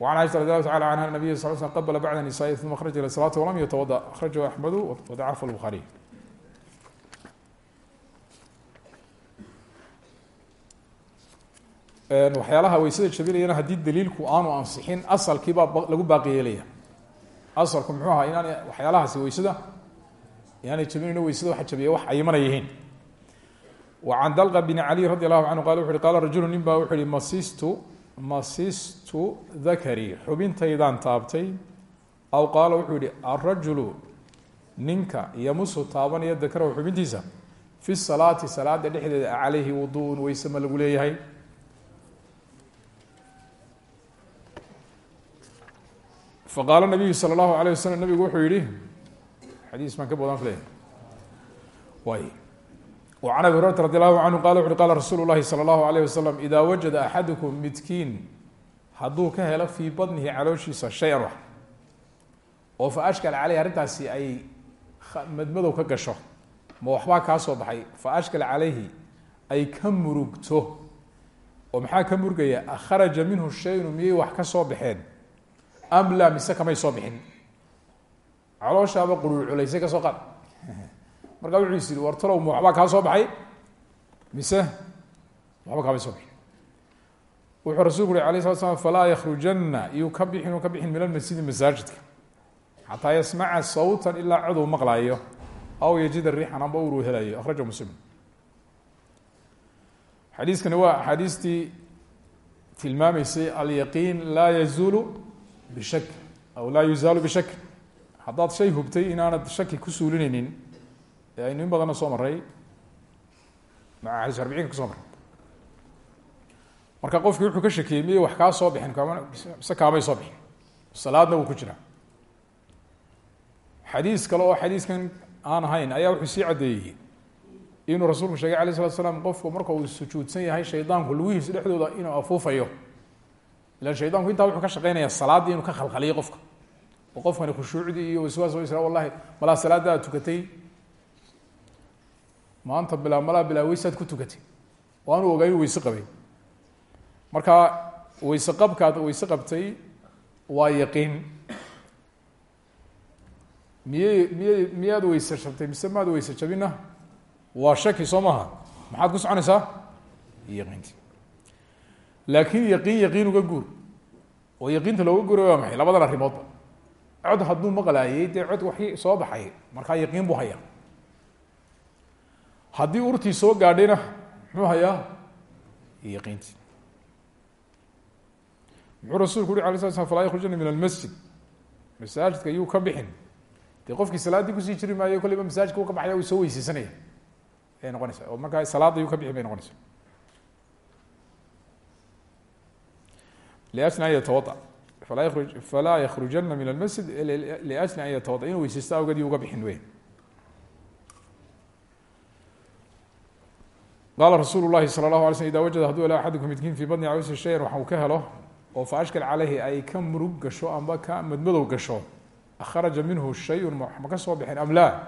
S1: وعن عائشة رضي الله تعالى عنها النبي صلى الله عليه وسلم قبل بعد النساء ثم خرج إلى الصلاة ولم يتوضأ أخرجه أحمد وضعفه البخاري waxyaalaha waysada jabinayana haddii daliilku aanu ansixin asalkiibaa lagu baaqi asalku muxuu ahaa inaan waxyaalahaasi waysada inaanay jabinayno waysada waxa jabiya wax ayimana yihiin. Wa can dalqa bn cali radi allahu canhu qala wuxu uhi qaala rajulu masistu masistu dakari xubintaydaan taabtay. Aw qaala wuxuu yihi arajulu ninka yamusu taabanaya dakarahu xubintiisa fi salaati salaada dhexdeeda calayhi wuduun weyse ma lagu leeyahay faqaala nabiyu sala allahu alayh wasalam nabigu wuxuu yihi xadiis baan ka badan filaya way wa can abi hurayrata radi allahu canhu qala wuxu uhi qala rasuulu llahi sala allahu alayh wasalam ida wajada axadukum midkiin hadduu ka helo fii badnihi calooshiisa shay-an wax oo fa ashkal caleyh arrintaasi ay madmadow ka gasho ma waxbaa kaa soo baxay fa ashkal calayhi ay ka murugto oo maxaa ka murugaya akharaja minhu shaynu miyay wax ka baxeen am laa mise kamay soo bixin. Calooshaaba quluulculaysay ka soo qaad. Markaa wuxuu is yihi war talow ma soo baxay. Mise waxba kaamay soo bixin. Wuxuu rasuulku uri alay slat slam falaa yakhrujana iyuu ka min almasjidi masaajidka. Xataa yasmaca sawtan ilaa cod uu aw yajida riixan amba uru helayo. Akhraja muslim. Xadiiskani waa axaadiistii tilmaamaysay alyaqiin laa yazuulu bishak aw laa yuzaalu bishak haddaad shay hubtay inaanad shaki ku suulinaynin ee aynu in badanna soo maray maa xadiis arbiciinka kuso maray marka qofkii wuxuu ka shakiyey wax kaa soo bixin kama mise kaamay soo bixin salaadna wuu ku jiraa xadiis kale oo xadiiskan aan ahayn ayaa wuxuu sii caddeeyey inuu rasuulku sheegay alay slat slam qofku marka uu sujuudsan yahay shaydaanku lugihiisa dhexdooda inuu afuufayo ilan shaydaanku intaa wuxuu ka shaqeynaya salaaddii inuu ka khalkhaliyo qofka oo qofkani khushuucdii iyo waswaas wa isra wallahi malaa salaadda aad tukatay maanta bilaa malaa bilaa weysaad ku tukatay oo aanu ogaa inu weyse qabay marka weyse qabkaad weyse qabtay waa yaqiin miyey miyey miyaad weyse jabtay mise maad weyse jabina waa shaki soo maaha maxaad ku soconaysaa yaqiinti laakiin yaqiin yaqiin uga guur. Oo yaqiinta looga guuray waa maxay? Labadan arrimoodba cod hadduu maqlaayey dee cod waxii soo baxay markaa yaqiin buu hayaa. Haddii urtii soo gaadhayna muxuu hayaa? Yaqiinti muxuu rasuulku uri ala sla slam falaa yakhrujana min almasjid masaajidka yuu ka bixin. Dee qofkii salaaddii ku sii jiri maayo kolleyba masaajidka u ka baxaya uu soo weyseysanaya. Ayay noqonaysaa. Oo markaa salaadda yuu ka bixin bay liajli an yatawaa falaa yakhrujana min almasjid liajli an yatawada inuu weyseysto awgeed uga bixin wey qaala rasuulu lahi sala lahu alay slm ida wajada haduu ila axadukum midkiin fii badni cawsi shayan waxa uu ka helo oo fa ashkal caleyhi ay ka murug gasho amba ka madmadow gasho akharaja minhu shayun ma ka soo bixin am laa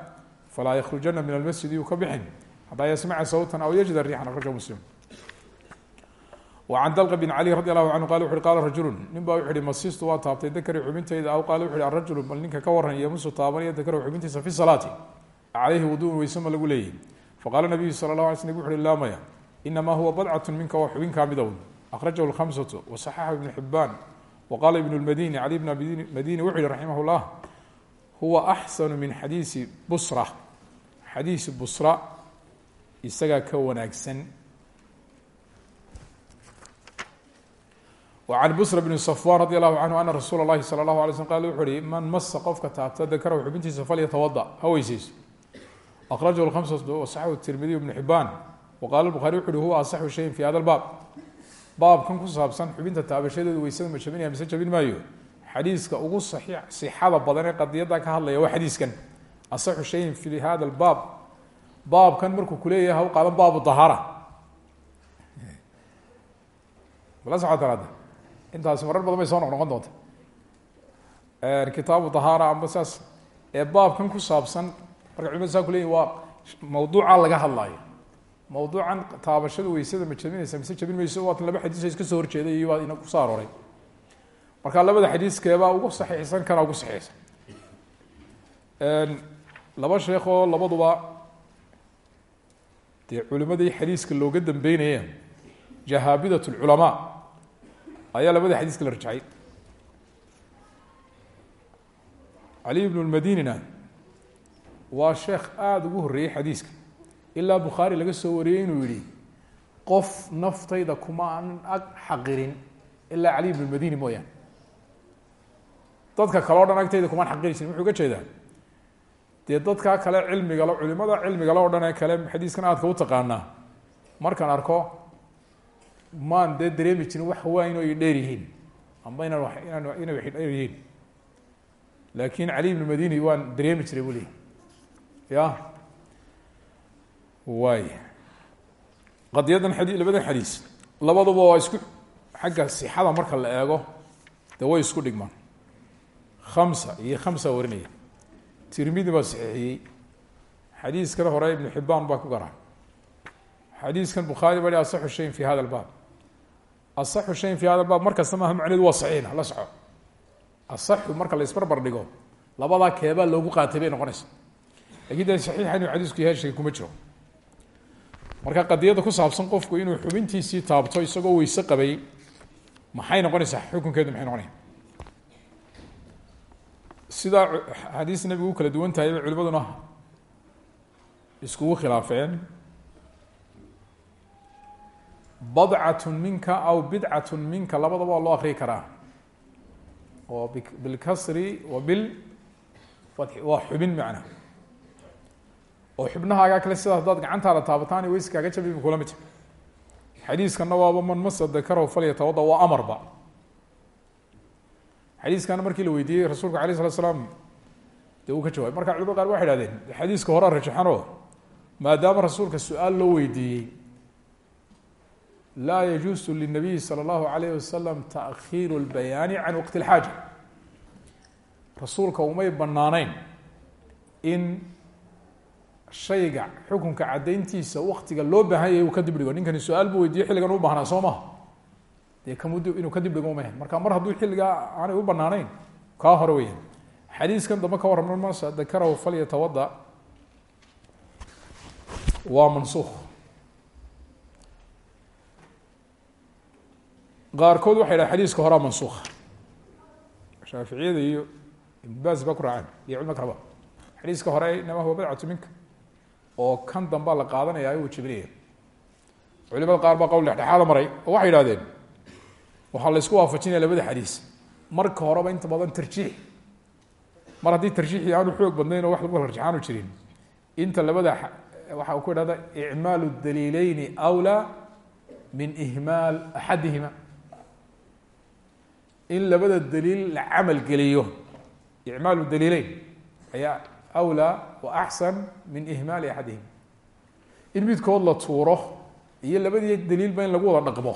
S1: falaa yakhrujana min almasjid yuu ka bixin xataa yasmaca sawtan aw yajida riixan akhraja muslim wa can dalqa bin cali radi allahu canhu qala wuxu uhi qala rajulu nin baa wuxu uhi masistu waa taabtay dakari xubintayda aw qaala wuxu uhi arajulu bal ninka ka waran yamusu taabanaya dakarahu xubintiisa fi salaati caleyhi wuduun weyse ma lagu leeyahy faqala nabiyu sala lah alay sl nabig wuxu uhi laa maya inamaa huwa badcatu minka waa xubin kaa midown akhrajahu lkhamsatu wasaxaxahu ibnu xibaan waqala ibnu lmadini cali bn madini wuxuu yihi raximah llah huwa axsanu min xadiisi busra. Xadiisi busra isagaa ka wanaagsan وعن بsر بن صفوان رضي الله عنه أن رsuuل الlahi صلى الله عليه sلم qال وxu uhi man masa qofka taabta dakرhu xubintiisa falyتوضأ ha weyseyso أkرaجه الخمسة وصxhu التirmidي بن حibاn وqال البخاري وxu uhi huwa aصxu شhayin في hada الbاb baabkan ku saabsan xubinta taabashadeedu weysada ma jabinaya mise jabin maayo xadiiska ugu صixada badan ee qadiyada ka hadlaya waa xadiiskan aصxu شhayin في hada الbاb baabkan markuu kuleeyahay ha u qaadan baabu طahaarة la socota intaasi marar badan bay soo noq noqon doonta kitaabu طahaara amba saas ee baabkan ku saabsan marka culimadu saa kuleyihin waa mawduuca laga hadlaayo. Mawduucan taabashada weysada ma jabinaysa mise jabin mayso waatan laba xadiis iska soo horjeeday iyo waa ina ku soo arooray marka labada xadiiskeebaa ugu saxiixsan kana ugu saxiixsan. Laba sheekoo labaduba dee culimadii xadiiska looga dambeynaya jahaabidat lculamaa ayaa labada xadiiska la rajxay cali ibnu lmadinina waa sheekh aada ugu horreeyey xadiiska. Ilaa bukhaari laga soo wariyey inuu yihi qof naftayda kuma aan ag xaqirin ilaa cali ibnu lmadini mooyaane dadka kale o dhan agtayda kumaan xaqiri jirin wuxuu ga jeedaa. Dee dadkaa kale cilmigale culimada cilmigale o dhan ee kale xadiiskan aadka u taqaanaa. Markaan arko maan dee dareemi jirin wax waayn o ay dheer yihiin. Amba inaan wa inaan inay wax dheer yihiin. Laakin cali ibnu madini waan dareemi jiray bu lehi ya? Waay. Qadiyadan xadi labadan xadiis. Labaduba waa isku xagga sixada marka la eego dee way isku dhigmaan. Khamsa iyo khamsa warinaya. Tirmidi baa saxiixiyey. Xadiiskan hore ibnu xibaan baa ku gara xadiiskan bukhaari ba hi asaxu shayin fi hada albaab asaxu shayin fi hada albaab markasta maaha macneedu waa saxiixna la soco asaxu marka la isbarbar dhigo labadaa keebaa loogu qaatay bay noqonaysa. Lakin de saxiixa inuu xadiisku yahay shay kuma jiro. Marka qadiyadda ku saabsan qofku inuu xubintiisii taabto isagoo weyse qabay maxay noqonaysaa? Xukunkeedu maxay noqonaya sidaa xadiis nabigu u kala duwan tahay bay culimaduna iskugu khilaafeen badcatun minka aw bidcatun minka labadaba waa loo akriyi karaa. Oo bilkasri wa bil fadxi waa xubin macna. Oo xubnahaagaa kale sidaas haddaad gacantaada taabataan i weyse kaaga jabi kula mid xadiiskana waaba man masa dakarahu falyatawada waa amarba. Xadiiskana markii la weydiiyey rasuulka alay slat slaam dee uu ka jawabay marka culimada qaar waxay hahdeen xadiiska horea rajaxanoo maadaama rasuulka su'aal loo weydiiyey laa yajuusu linabiyi salى اllahu alayh wasalam taakhiiru اlbayaani can waqti اlxaaja rasuulka umay banaaneyn in shayga xukunka caddayntiisa waktiga loo baahan yahay uu kadib dhigo ninkani su-aal buu weydiiyey xilligan u baahnaa soo maha dee kamud inuu kadib dhigo uma marka mar hadduu xilligaa aanay u banaaneyn kaa hore weya xadiiskan dambe ka warramna masa dakarahu falyatawada waa mansuuq qaarkood waxay dhaha xadiiska horaa mansuuka shaaficiyada iyo ibnbaas baa ku iyo culma kaleba xadiiska hore inama huwa badcatu minka oo kan dambaa la qaadanaya uu jebinaya culimada qaar baa qowl dhexdhexaada maray oo waxay yihahdeen waxaa la isku waafajinaya labada xadiis. Marka horeba inta badan tarjiix. Mar haddii tarjiixii aanu xoog badnayn oo wax lagu rajaxaanu jirin inta labada waxa ku idhahda icmaalu daliileyni awlaa min ihmaal axadihima in labada daliil la camal geliyo. Icmaalu daliileyn ayaa awlaa wa axsan min ihmaali axadihima in midkood la tuuro iyo labadii daliilba in lagu wada dhaqmo.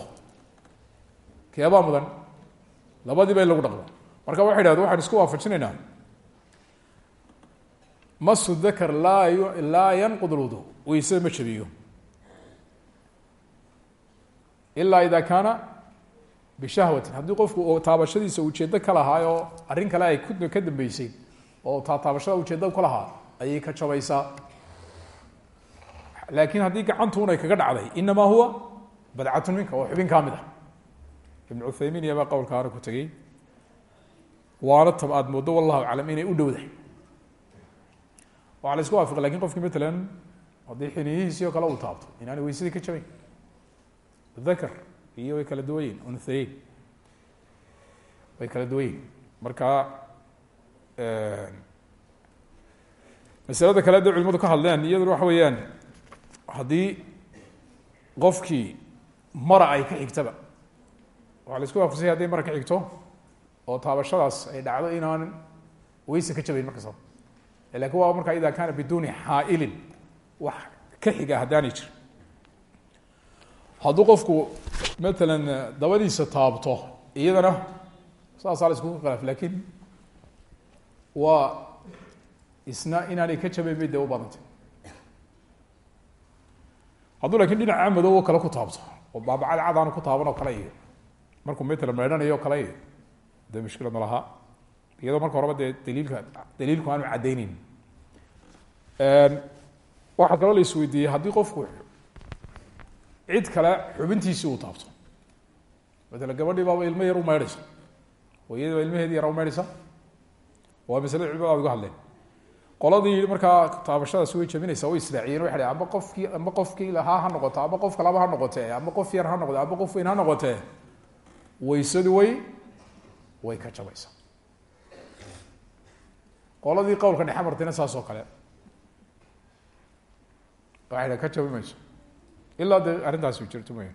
S1: Keebaa mudan labadiiba in lagu dhaqmo. Marka waxay idhahde waxaan isku waafajinaynaa. Masu dakar laa laa yanqud lwudu weysada ma jabiyo. Ilaa ida kaana bishahwatin haddii qofku taabashadiisa ujeedo ka lahaa oo arrin kale ay ku ka dambeysay oo taataabashada ujeedda ka lahaa ayay ka jabaysaa laakiin haddii gacantuun ay kaga dhacday inamaa huwa badcatun minka oo xubin kaa mid ah ibn cuthaymiin iyabaa ku tegey waana tab aada moodo wallahu aclam inay u dhowdahay waxaa la isku waafiqa laakiin qofkii matalan haddii xiniyihiisii oo kale uu taabto inaanay weysadii ka jabayn dakar iyo way kala duwan yihiin unhayeyn way kala duwan yihiin marka masalada kale hadday culimadu ka hadleen iyaduna waxa weeyaan haddii qofkii mara ay ka xigtaba waxaa la isku waafaqsanya hadday mara ka xigto oo taabashadaas ay dhacdo inaan weyse ka jabayn markastaba laakiin waa markaa ida kaana biduni xaailin wax ka xiga haddaanay jir. Hadduu qofku matalan dabadiisa taabto iyadana saasaa la iskugu khilaaf laakiin waa isna inaanay ka jabayn bay dee u badantay hadduu laakiin dhinaca madow oo kale ku taabto oo baabacad cad aanu ku taaban oo kale iyo markuu matalan meydhanayo o kale iyo dee mushkilad ma lahaa iyadoo marka horeba dee daliilka daliilku aanu caddayneyn waxaa kaloo la isweydiiyey haddii qofku cid kale xubintiisii uu taabto. Matala gabadhii baaba ilmo yar u maydhaysa. Hooyadii baa ilmaheedii yara u maydhaysa. Waa maslada culimada uga hadleen qoladii yihi markaa taabashadaas way jabinaysaa way israaciyeen waxay dh amba qofkii amba qofkii lahaa ha noqoto amba qof kalaba ha noqotee amba qof yar ha noqote amba qof weyn ha noqotee waysadu way way ka jabaysaa. Qoladii qowlka dhexe martayna oo kale. Waxay dha ka jabi ilaa dee arrintaasi jirto mooya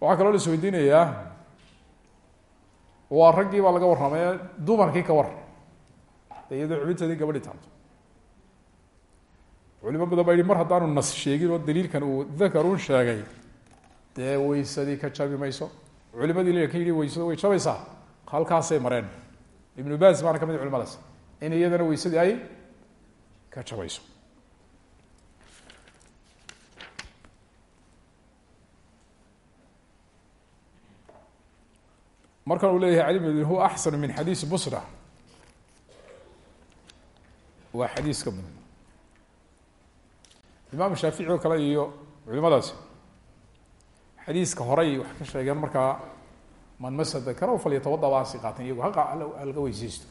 S1: waxaa kaloo la is weydiinayaa waa raggii baa laga warramay dumarkii ka war de iyadoo xubinteedii gabadhi taabto culimo badan baa mar haddaanu nas sheegin oo daliilkan uu dakarun sheegay dee waysadii ka jabi mayso culimadii l ka yihi waysadu way jabaysaa halkaasay mareen ibnu bas baana ka mid culimadaas in iyadana waysadii ay ka jabayso markan uu leeyahay cali bn huwa axsanu min xadiisi busra. Waa xadiis ka mudan imaam shaafici oo kale iyo culimadaasi. Xadiiska horey waxay ka sheegeen markaa man masa dakarahu falyatawada baasi qaateen iyagu halga weyseysto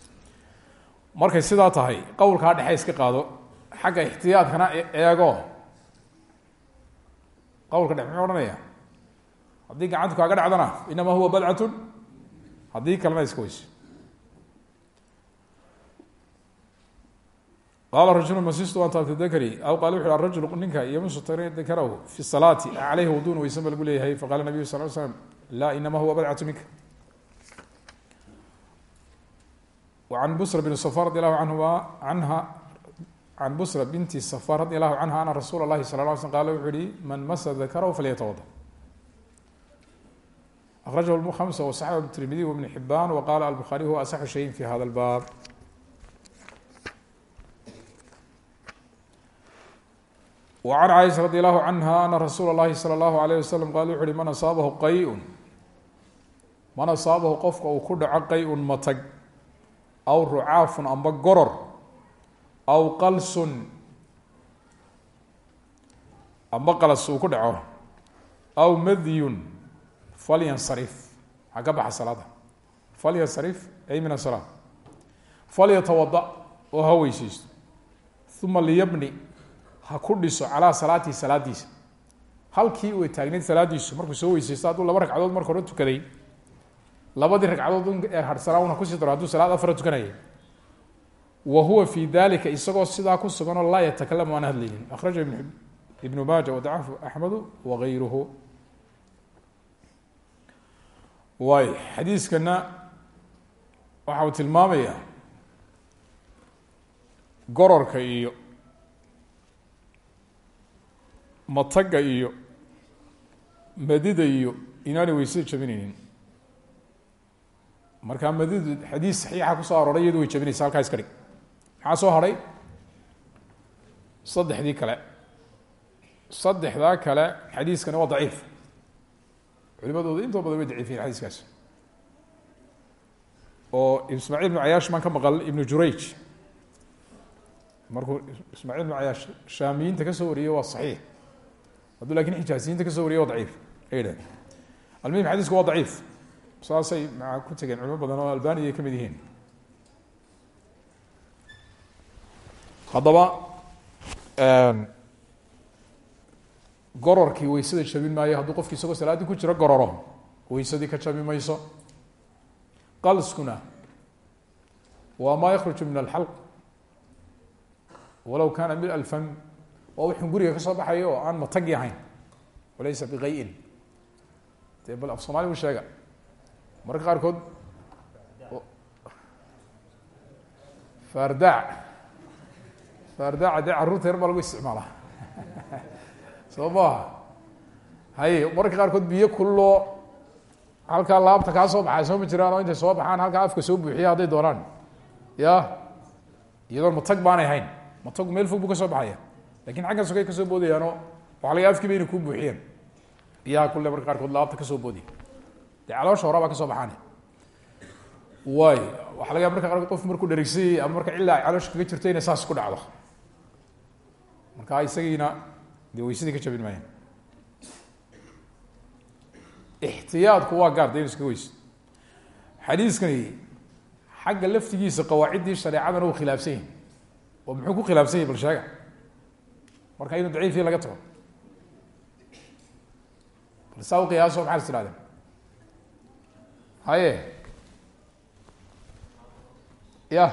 S1: markay sidaa tahay qowlkaa dhexe iska qaado xagga ixtiyaadkana eego. Qowlka dhexe muxuu odhanaya haddii gacantu kaaga dhacdana inama huwa badcatun haddii kalena iska weyso qaala rajulu masistu ant akri aw qaal wuxu arajul ninka ymsuakrahu fi salaati caleyhi wudun weysan ba lagu leeyahay. Faqala nabiyu sal l slam laa inama huwa badcatu minka an busra bn safar radi allahu anhuma anha an busra binti safar radi allahu canha ana rasuula lahi sal qala wuxu man masa dakarahu falyatawada. فlyتوضأ أخرجه الخمسة وصححه الترمذي وبن حبان وقال البخاري هو أصح شيء في hذا الباب وعن عائشة رضي الله عنها أن رsuuل الlahi صلى الله عليه وسلم qال وxu hi mن أصاaبه qay man أصاaبه qofka uu ku dhaco qay matg aw rucaafun amba goror aw qalsun amba qalas uu ku dhaco aw madyun falyansarif ha ka baxa salaada. Falyansarif ay min asalaa falyatawada oo ha weyseysto uma liyabni ha ku dhiso calaa salaatihi salaadiisa. Halkii uu taagnayd salaadiisu markuu soo weyseysto hadduu laba ragcadood marka hore tukaday labadii ragcadood ee harsanaa una ku sii daro hadduu salaad afara tukanaya wa huwa fi dalika isagoo sidaa ku suganoo laa yatakalamu aan hadlaynin. Akhraja ibnu maaja wadacafu axmedu wagayruhu waay xadiiskana waxa uu tilmaamayaa gororka iyo mataga iyo madida iyo inaanay weysada jabinaynin. Markaa madidu xadiis saxiixa ku soo arooray iyadu way jabinaysa halkaa iska dhig. Maxaa soo hadhay saddexdii kale. Saddexdaa kale xadiiskani waa daciif culimadooda intoo badan way daciifiyen xadiiskaas. Oo ismaaciil ibnu cayaash maan ka maqal ibnu jurayj. Markuu ismaaciil ibnu cayaash shaamiyiinta ka soo wariyey waa saxiix. Hadduu laakiin xijaasiyiinta ka soo wariyey waa daciif ay almuhim xadiisku waa daciif. Saasay maa ku tegeen culimo badan oo albaniya ay ka mid yihiin gororkii weysada jabin maayo hadduu qofki isagoo salaaddii ku jiro gororo weysadii ka jabi mayso. Qalskuna waa maa yakruju min alxalq walow kana mil alfam waa wixun guriga ka soo baxayo oo aan matagi ahayn walaysa biqayin dee bal af soomali u sheega mararka qaarkood faardaac faardaaca dee carruurta yar baa lagu isticmaalaa soo maaha haye mararka qaarkood biyo kululoo halkaa laabta kaa soo baxay soo ma jiraan oo intay soo baxaan halkaa afka soo buuxiya hadday doonaan ya? Iyadoon matag baanay hayn. Matagu meel fog buu ka soo baxaya. Lakin xaggan sokay ka soo boodayaanoo waxa laga afkiiba inay kuu buuxiyeen. Biyaha kulle marka qaarkood laabta ka soo boodaya dee caloosha horaa baa ka soo baxaan waay waxa laga marka qaarkood qof markuu dherigsayay ama marka cillaa ay caloosha kaga jirto inay ku dhacdo. Marka isagiina dee weysadii ka jabin maayaan ixtiyaadku waa gaar de inu iskaga weyso xadiiskani xagga laftigiisa qawaaciddii shareecadana uu khilaafsan yahay. Oo muxuu ku khilaafsan yahy bal sheega marka inuu daciifii laga tago. Bal saa u qiyaaso maxaa is tidhahdeen haye. Ya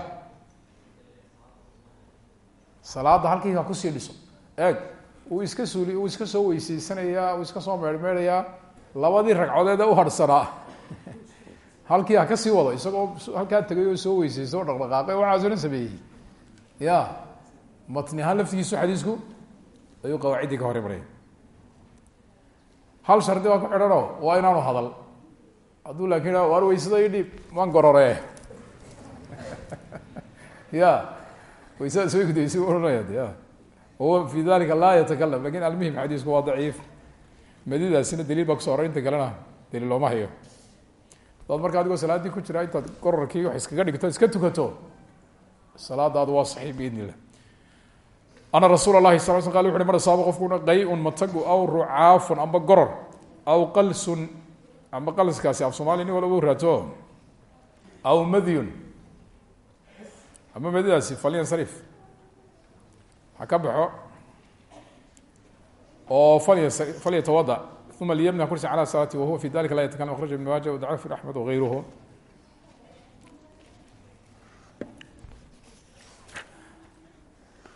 S1: salaada halkii ha ku sii dhiso. Eeg uu iska suuli uu iska soo weyseysanayaa uu iska soo meermeerayaa labadii ragcadood u harhsanaa halkii ha ka sii wado isagoo halkaa tegay oo soo weyseysta oo dhaqdhaqaaqay waxaaso dhan sameeyey. Ya matni ahaan laftigiisu xadiisku? Ayuu qawaaciddii ka hor maraya hal shardi baa ku xidhanoo waa inaanu hadal. Hadduu laakin ha waar weysada i dhiib man gorore. *laughs* Ya waysadaas way kudaysi ohanaya ya wahuwa fi dalika laa yatakalam laakiin almuhim xadiisku waa daciif. Madidaasina daliil baa kuso horay inta kalena daliil looma hayo. Hadaad marka adigoo salaaddii ku jira intaad gorarkii wax iskaga dhigto iska tukato salaadaadu waa saxiix biidn illah ana rasuul اlahi sal sl qal wuxu uhi mar asaaba qofkuna qay-un matagu aw rucaafun amba goror aw qalsun amba qalskaasi af soomaliya nin walaba raato aw madyun ama madidaasi falyansarif ha ka baxo. Oo falya falyatawada uma liyabna kursi calى salaati wahuwa fi dalika la yatakalam akraja ibn maaja wdacaf axmed wغayruhu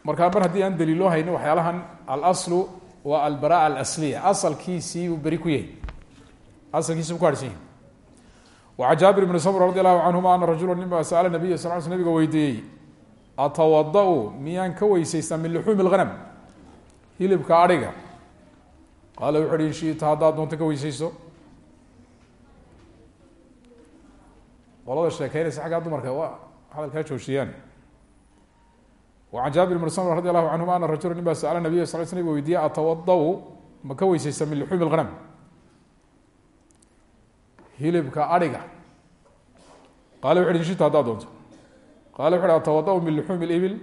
S1: markaa mar haddii aan daliilo hayni waxyaalahan alaslu waa albara'a alasliya asalkiisiibuu beri ku yahay. Asalkiisibu ku harsan yahay. Wacan jaabir bni samr radi allahu canhuma ana rajula nin baa sa'ala nabiya sal sl nabiga weydiiyey atawada-u miyaan ka weysaystaa min luxuumi اlghanam hilibka adhiga qaala wuxu uhi in shiita haddaad doonto ka weysayso qolada sheekeynaysa xaggaa dumarka waa hadalkaa joojiyaan an jaabir bn smr radi allahu canhuma ana rajula nin baa sala nabiya sal sl nabig weydiiye atawada-u ma ka weysaysa min luxuumi lghanam hilibka adhiga qala wuxu uhi in shita haddaad qala wuxu uhi atawada-u min luxuumi libil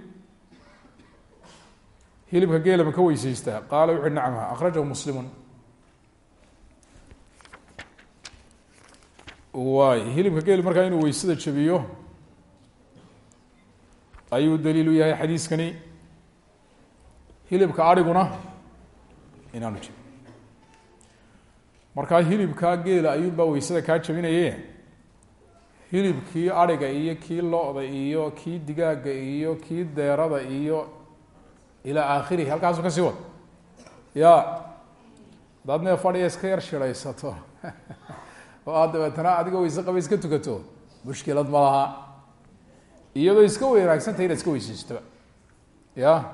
S1: hilibka geela ma ka weysaystaa qaala wuxu uhi nacam akhrajahu muslimun. Waay hilibka geeli markaa inuu weysada jabiyo ayuu daliil u yahay xadiiskani. Hilibka adhiguna inaanu jabin. Markaa hilibkaa geela ayuunbaa weysada kaa jabinaye hilibkii ariga iyo kii lo-da iyo kii digaaga iyo kii deerada iyo ilaa aakhirihi. Halkaasu ka sii wad. Ya hadaad nee fadhiya iska yar shiraysato. *laughs* Oo aad dabeetana adiga weyse qaba iska tukato. Mushkilad ma laha. Iyadoo iska wanaagsantahy inaad iska weysaystoba ya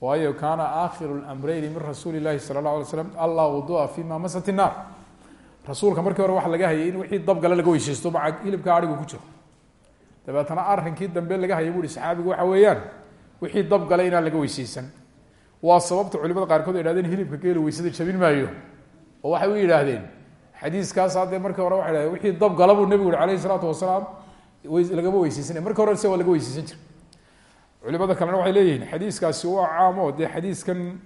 S1: waayo kaana aakhiru lmreyni min rasuuli llahi sala allah alay slam alla wudua fi ma masat innaar rasuulka markii hore waxa laga hayay in wixii dabgale laga weysaysto maca hilibka adhigu ku jiro. Dabeetana arrinkii dambe laga hayay bu uhi saxaabigu waxa weeyaan wixii dabgale inaan laga weysaysan. Waa sababta culimada qaarkood ay hilibka geela weysada jabin maayo. Oo waxay u yidhaahdeen. Xadiiskaas haddee markii hore waxay dhahdeen wixii dabgala buu nebigu yihi alayh isalaatu wasalaam lagama weyseysanay marka hore se waa laga weyseysan jira culimada kalena waxay leeyihiin xadiiskaasi waa caamo dee xadiiskan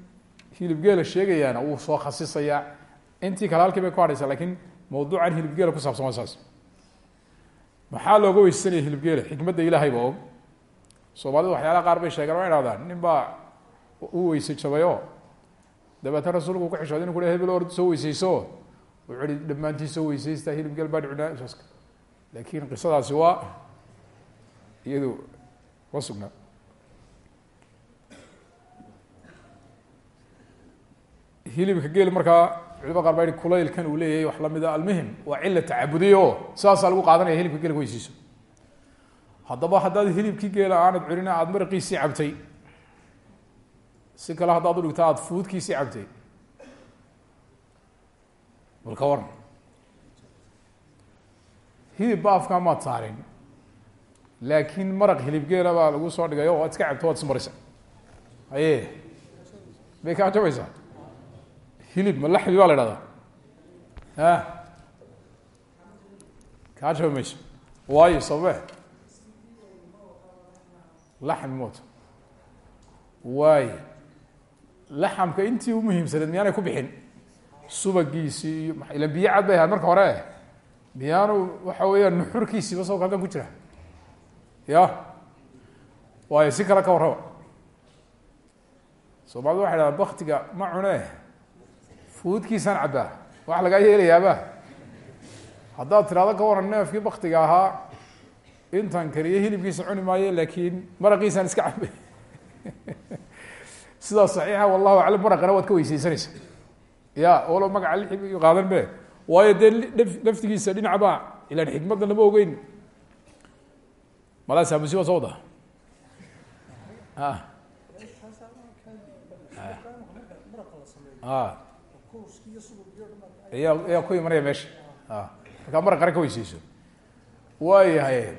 S1: hilibgeela sheegayaana wuu soo khasisayaa intii kale halkii bay ku hadhaysaa lakiin mawduucan hilibgeela ku saabsan waa saas. Maxaa looga weysanaya hilibgeela? Xikmadda ilaahay ba og. Soomaalida waxyaalaha qaar bay sheegeen waa ihahdaan nin baa u weyse jabayoo dabeetna rasuulku ku xishooday inu ku hebel or soo weyseyso wuxuu hi dhammaantii soo weyseysta hilibgeel baan cunaa saska laakiin qisadaasi waa iyadu ma hilibka geel markaa culimada qaar kulaylkan uu leeyahay wax lamida almuhim waa cila tacabudiya oo sidaasaa lagu qaadanaya hilibka geelka weysiiso haddaba haddaad hilibkii geela aanad cunin aada maraqiisii cabtay. Si kale haddaad udhigto aada fuudkiisii cabtay. Bal ka waran hilib ba afkaa maad saarin laakiin maraq hilibgeela baa lagu soo dhigay o waad iska cabto waad ismarisa aye bay kaa jabaysaa hilib ma laxmi baa la ihahdaa a kaa jabi mayso waayo sababe laxmi mooto waayo. Laxamka intii umuhiimsaneed miyaanay ku bixin? Subagiisii iyo ila biyo cad bay ahayd marka hore. Miyaanu waxa weeyaan nuxurkiisiiba soo halkan ku jira. Ya? Waayo si kale ka warraba. Soomaalida waxay dhahaan baktiga ma cune fuudkiisaan cabbaa wax lagaa yeelayaaba. Haddaad tirahdo ka waran neefkii baktiga ahaa intan kariyo hilibkiisa cuni maayo laakiin maraqiisaan iska cabay *laughs* sidaas saxiixa wallahu aclam maraqana waad ka weyseysanaysa ya olo magaca lixi qaadan be. Waayo dee laftigiisa dhinaca baa ilaan xikmadda lama ogeyn. Malaa saamusi waa soo wadaa ya ayaa ku imanaya meesha markaa maraqana ka weyseyso waayahay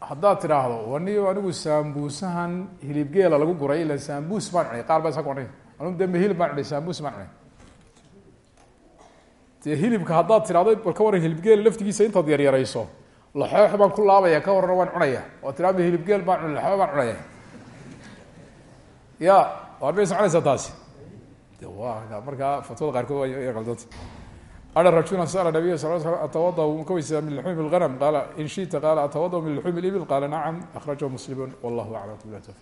S1: haddaad tidhaahdo waniyo anigu saambuusahan hilibgeela lagu guray ila saambuus baan cunay qaar baa isa ku odhanay anigu de ma hilib baan cunay saambuus baan cunay dee hilibka haddaad tidhahdo bal ka waran hilibgeela laftigiisa intaad yaryarayso laxoox baan ku laabaya ka warran waan cunaya oo tidhahdo hilibgeel baan cunay laxoox baan cunaya ya. Waad ma soconaysaa taasi de wa markaa fatwada qaarkood waa qaldanta ana rajula sala nabiya sal sl atawada ka weysaa min luxuumi اlganam qaala in shita qaala atawada min luxuumi اlibil qaala nacam akhrajahu muslimun wallahu aclam